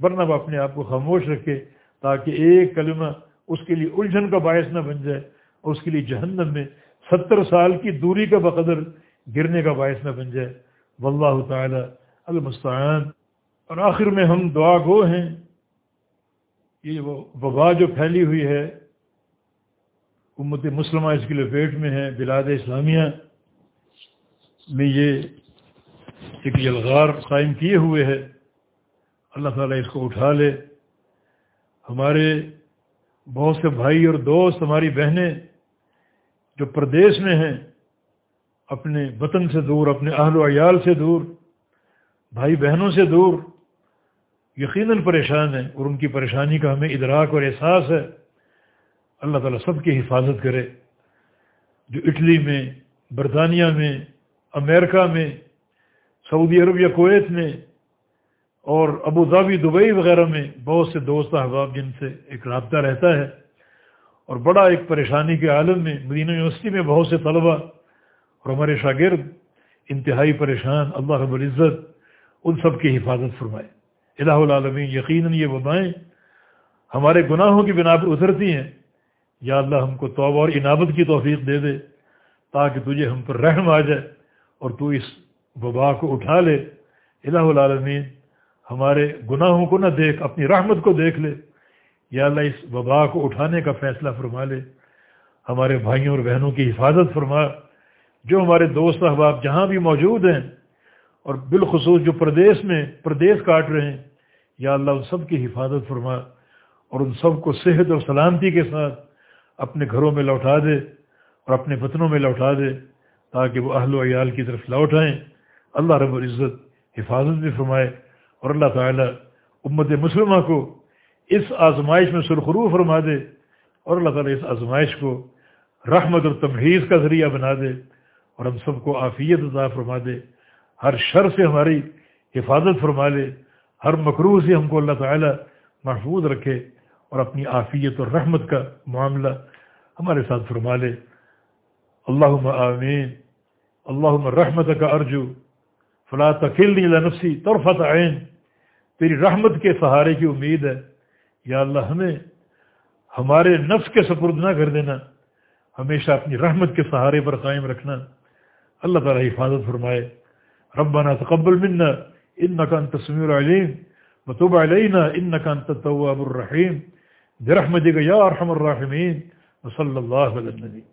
ورنہ وہ اپنے آپ کو خاموش رکھے تاکہ ایک کلمہ اس کے لیے الجھن کا باعث نہ بن جائے اور اس کے لیے جہنم میں ستر سال کی دوری کا بقدر گرنے کا باعث نہ بن جائے۔ واللہ تعالی المستعان۔ اور آخر میں ہم دعا گو ہیں، یہ وہ وبا جو پھیلی ہوئی ہے امت مسلمہ اس کے لپیٹ میں ہے، بلاد اسلامیہ میں یہ ایک یلغار قائم کیے ہوئے ہے۔ اللہ تعالیٰ اس کو اٹھا لے۔ ہمارے بہت سے بھائی اور دوست، ہماری بہنیں جو پردیش میں ہیں، اپنے وطن سے دور، اپنے اہل و عیال سے دور، بھائی بہنوں سے دور، یقیناً پریشان ہیں اور ان کی پریشانی کا ہمیں ادراک اور احساس ہے۔ اللہ تعالیٰ سب کی حفاظت کرے جو اٹلی میں، برطانیہ میں، امریکہ میں، سعودی عرب یا کویت میں اور ابو ظہبی، دبئی وغیرہ میں بہت سے دوست احباب جن سے ایک رابطہ رہتا ہے اور بڑا ایک پریشانی کے عالم میں مدینہ یونیورسٹی میں بہت سے طلبہ اور ہمارے شاگرد انتہائی پریشان، اللہ رب العزت ان سب کی حفاظت فرمائے۔ الہ العالمین، یقیناً یہ وبائیں، ہمارے گناہوں کی بنا پر اترتی ہیں۔ یا اللہ ہم کو توبہ اور عنابت کی توفیق دے دے تاکہ تجھے ہم پر رحم آ جائے اور تو اس وبا کو اٹھا لے۔ الہ العالمین، ہمارے گناہوں کو نہ دیکھ، اپنی رحمت کو دیکھ لے۔ یا اللہ، اس وبا کو اٹھانے کا فیصلہ فرما لے۔ ہمارے بھائیوں اور بہنوں کی حفاظت فرما۔ جو ہمارے دوست احباب جہاں بھی موجود ہیں اور بالخصوص جو پردیس میں پردیس کاٹ رہے ہیں، یا اللہ ان سب کی حفاظت فرما اور ان سب کو صحت اور سلامتی کے ساتھ اپنے گھروں میں لوٹا دے اور اپنے وطنوں میں لوٹا دے تاکہ وہ اہل و عیال کی طرف لوٹ آئیں۔ اللہ رب العزت حفاظت بھی فرمائے اور اللہ تعالیٰ امت مسلمہ کو اس آزمائش میں سرخرو فرما دے اور اللہ تعالیٰ اس آزمائش کو رحمت اور تمہیز کا ذریعہ بنا دے اور ہم سب کو عافیت عطا فرما دے۔ ہر شر سے ہماری حفاظت فرما لے، ہر مکروح سے ہم کو اللہ تعالیٰ محفوظ رکھے۔ اور اپنی عافیت اور رحمت کا معاملہ ہمارے ساتھ فرما لے۔ اللہ آمین۔ اللہ رحمت کا ارجو فلاں تکیل نفسی طرفت عین۔ تیری رحمت کے سہارے کی امید ہے۔ یا اللہ، ہمیں، ہمارے نفس کے سپرد نہ کر دینا۔ ہمیشہ اپنی رحمت کے سہارے پر قائم رکھنا۔ اللہ تعالیٰ حفاظت فرمائے۔ ربنا تقبل منا انك انت السميع العليم وتب علينا انك انت التواب الرحيم برحمتك يا أرحم الراحمين وصلى الله على النبي.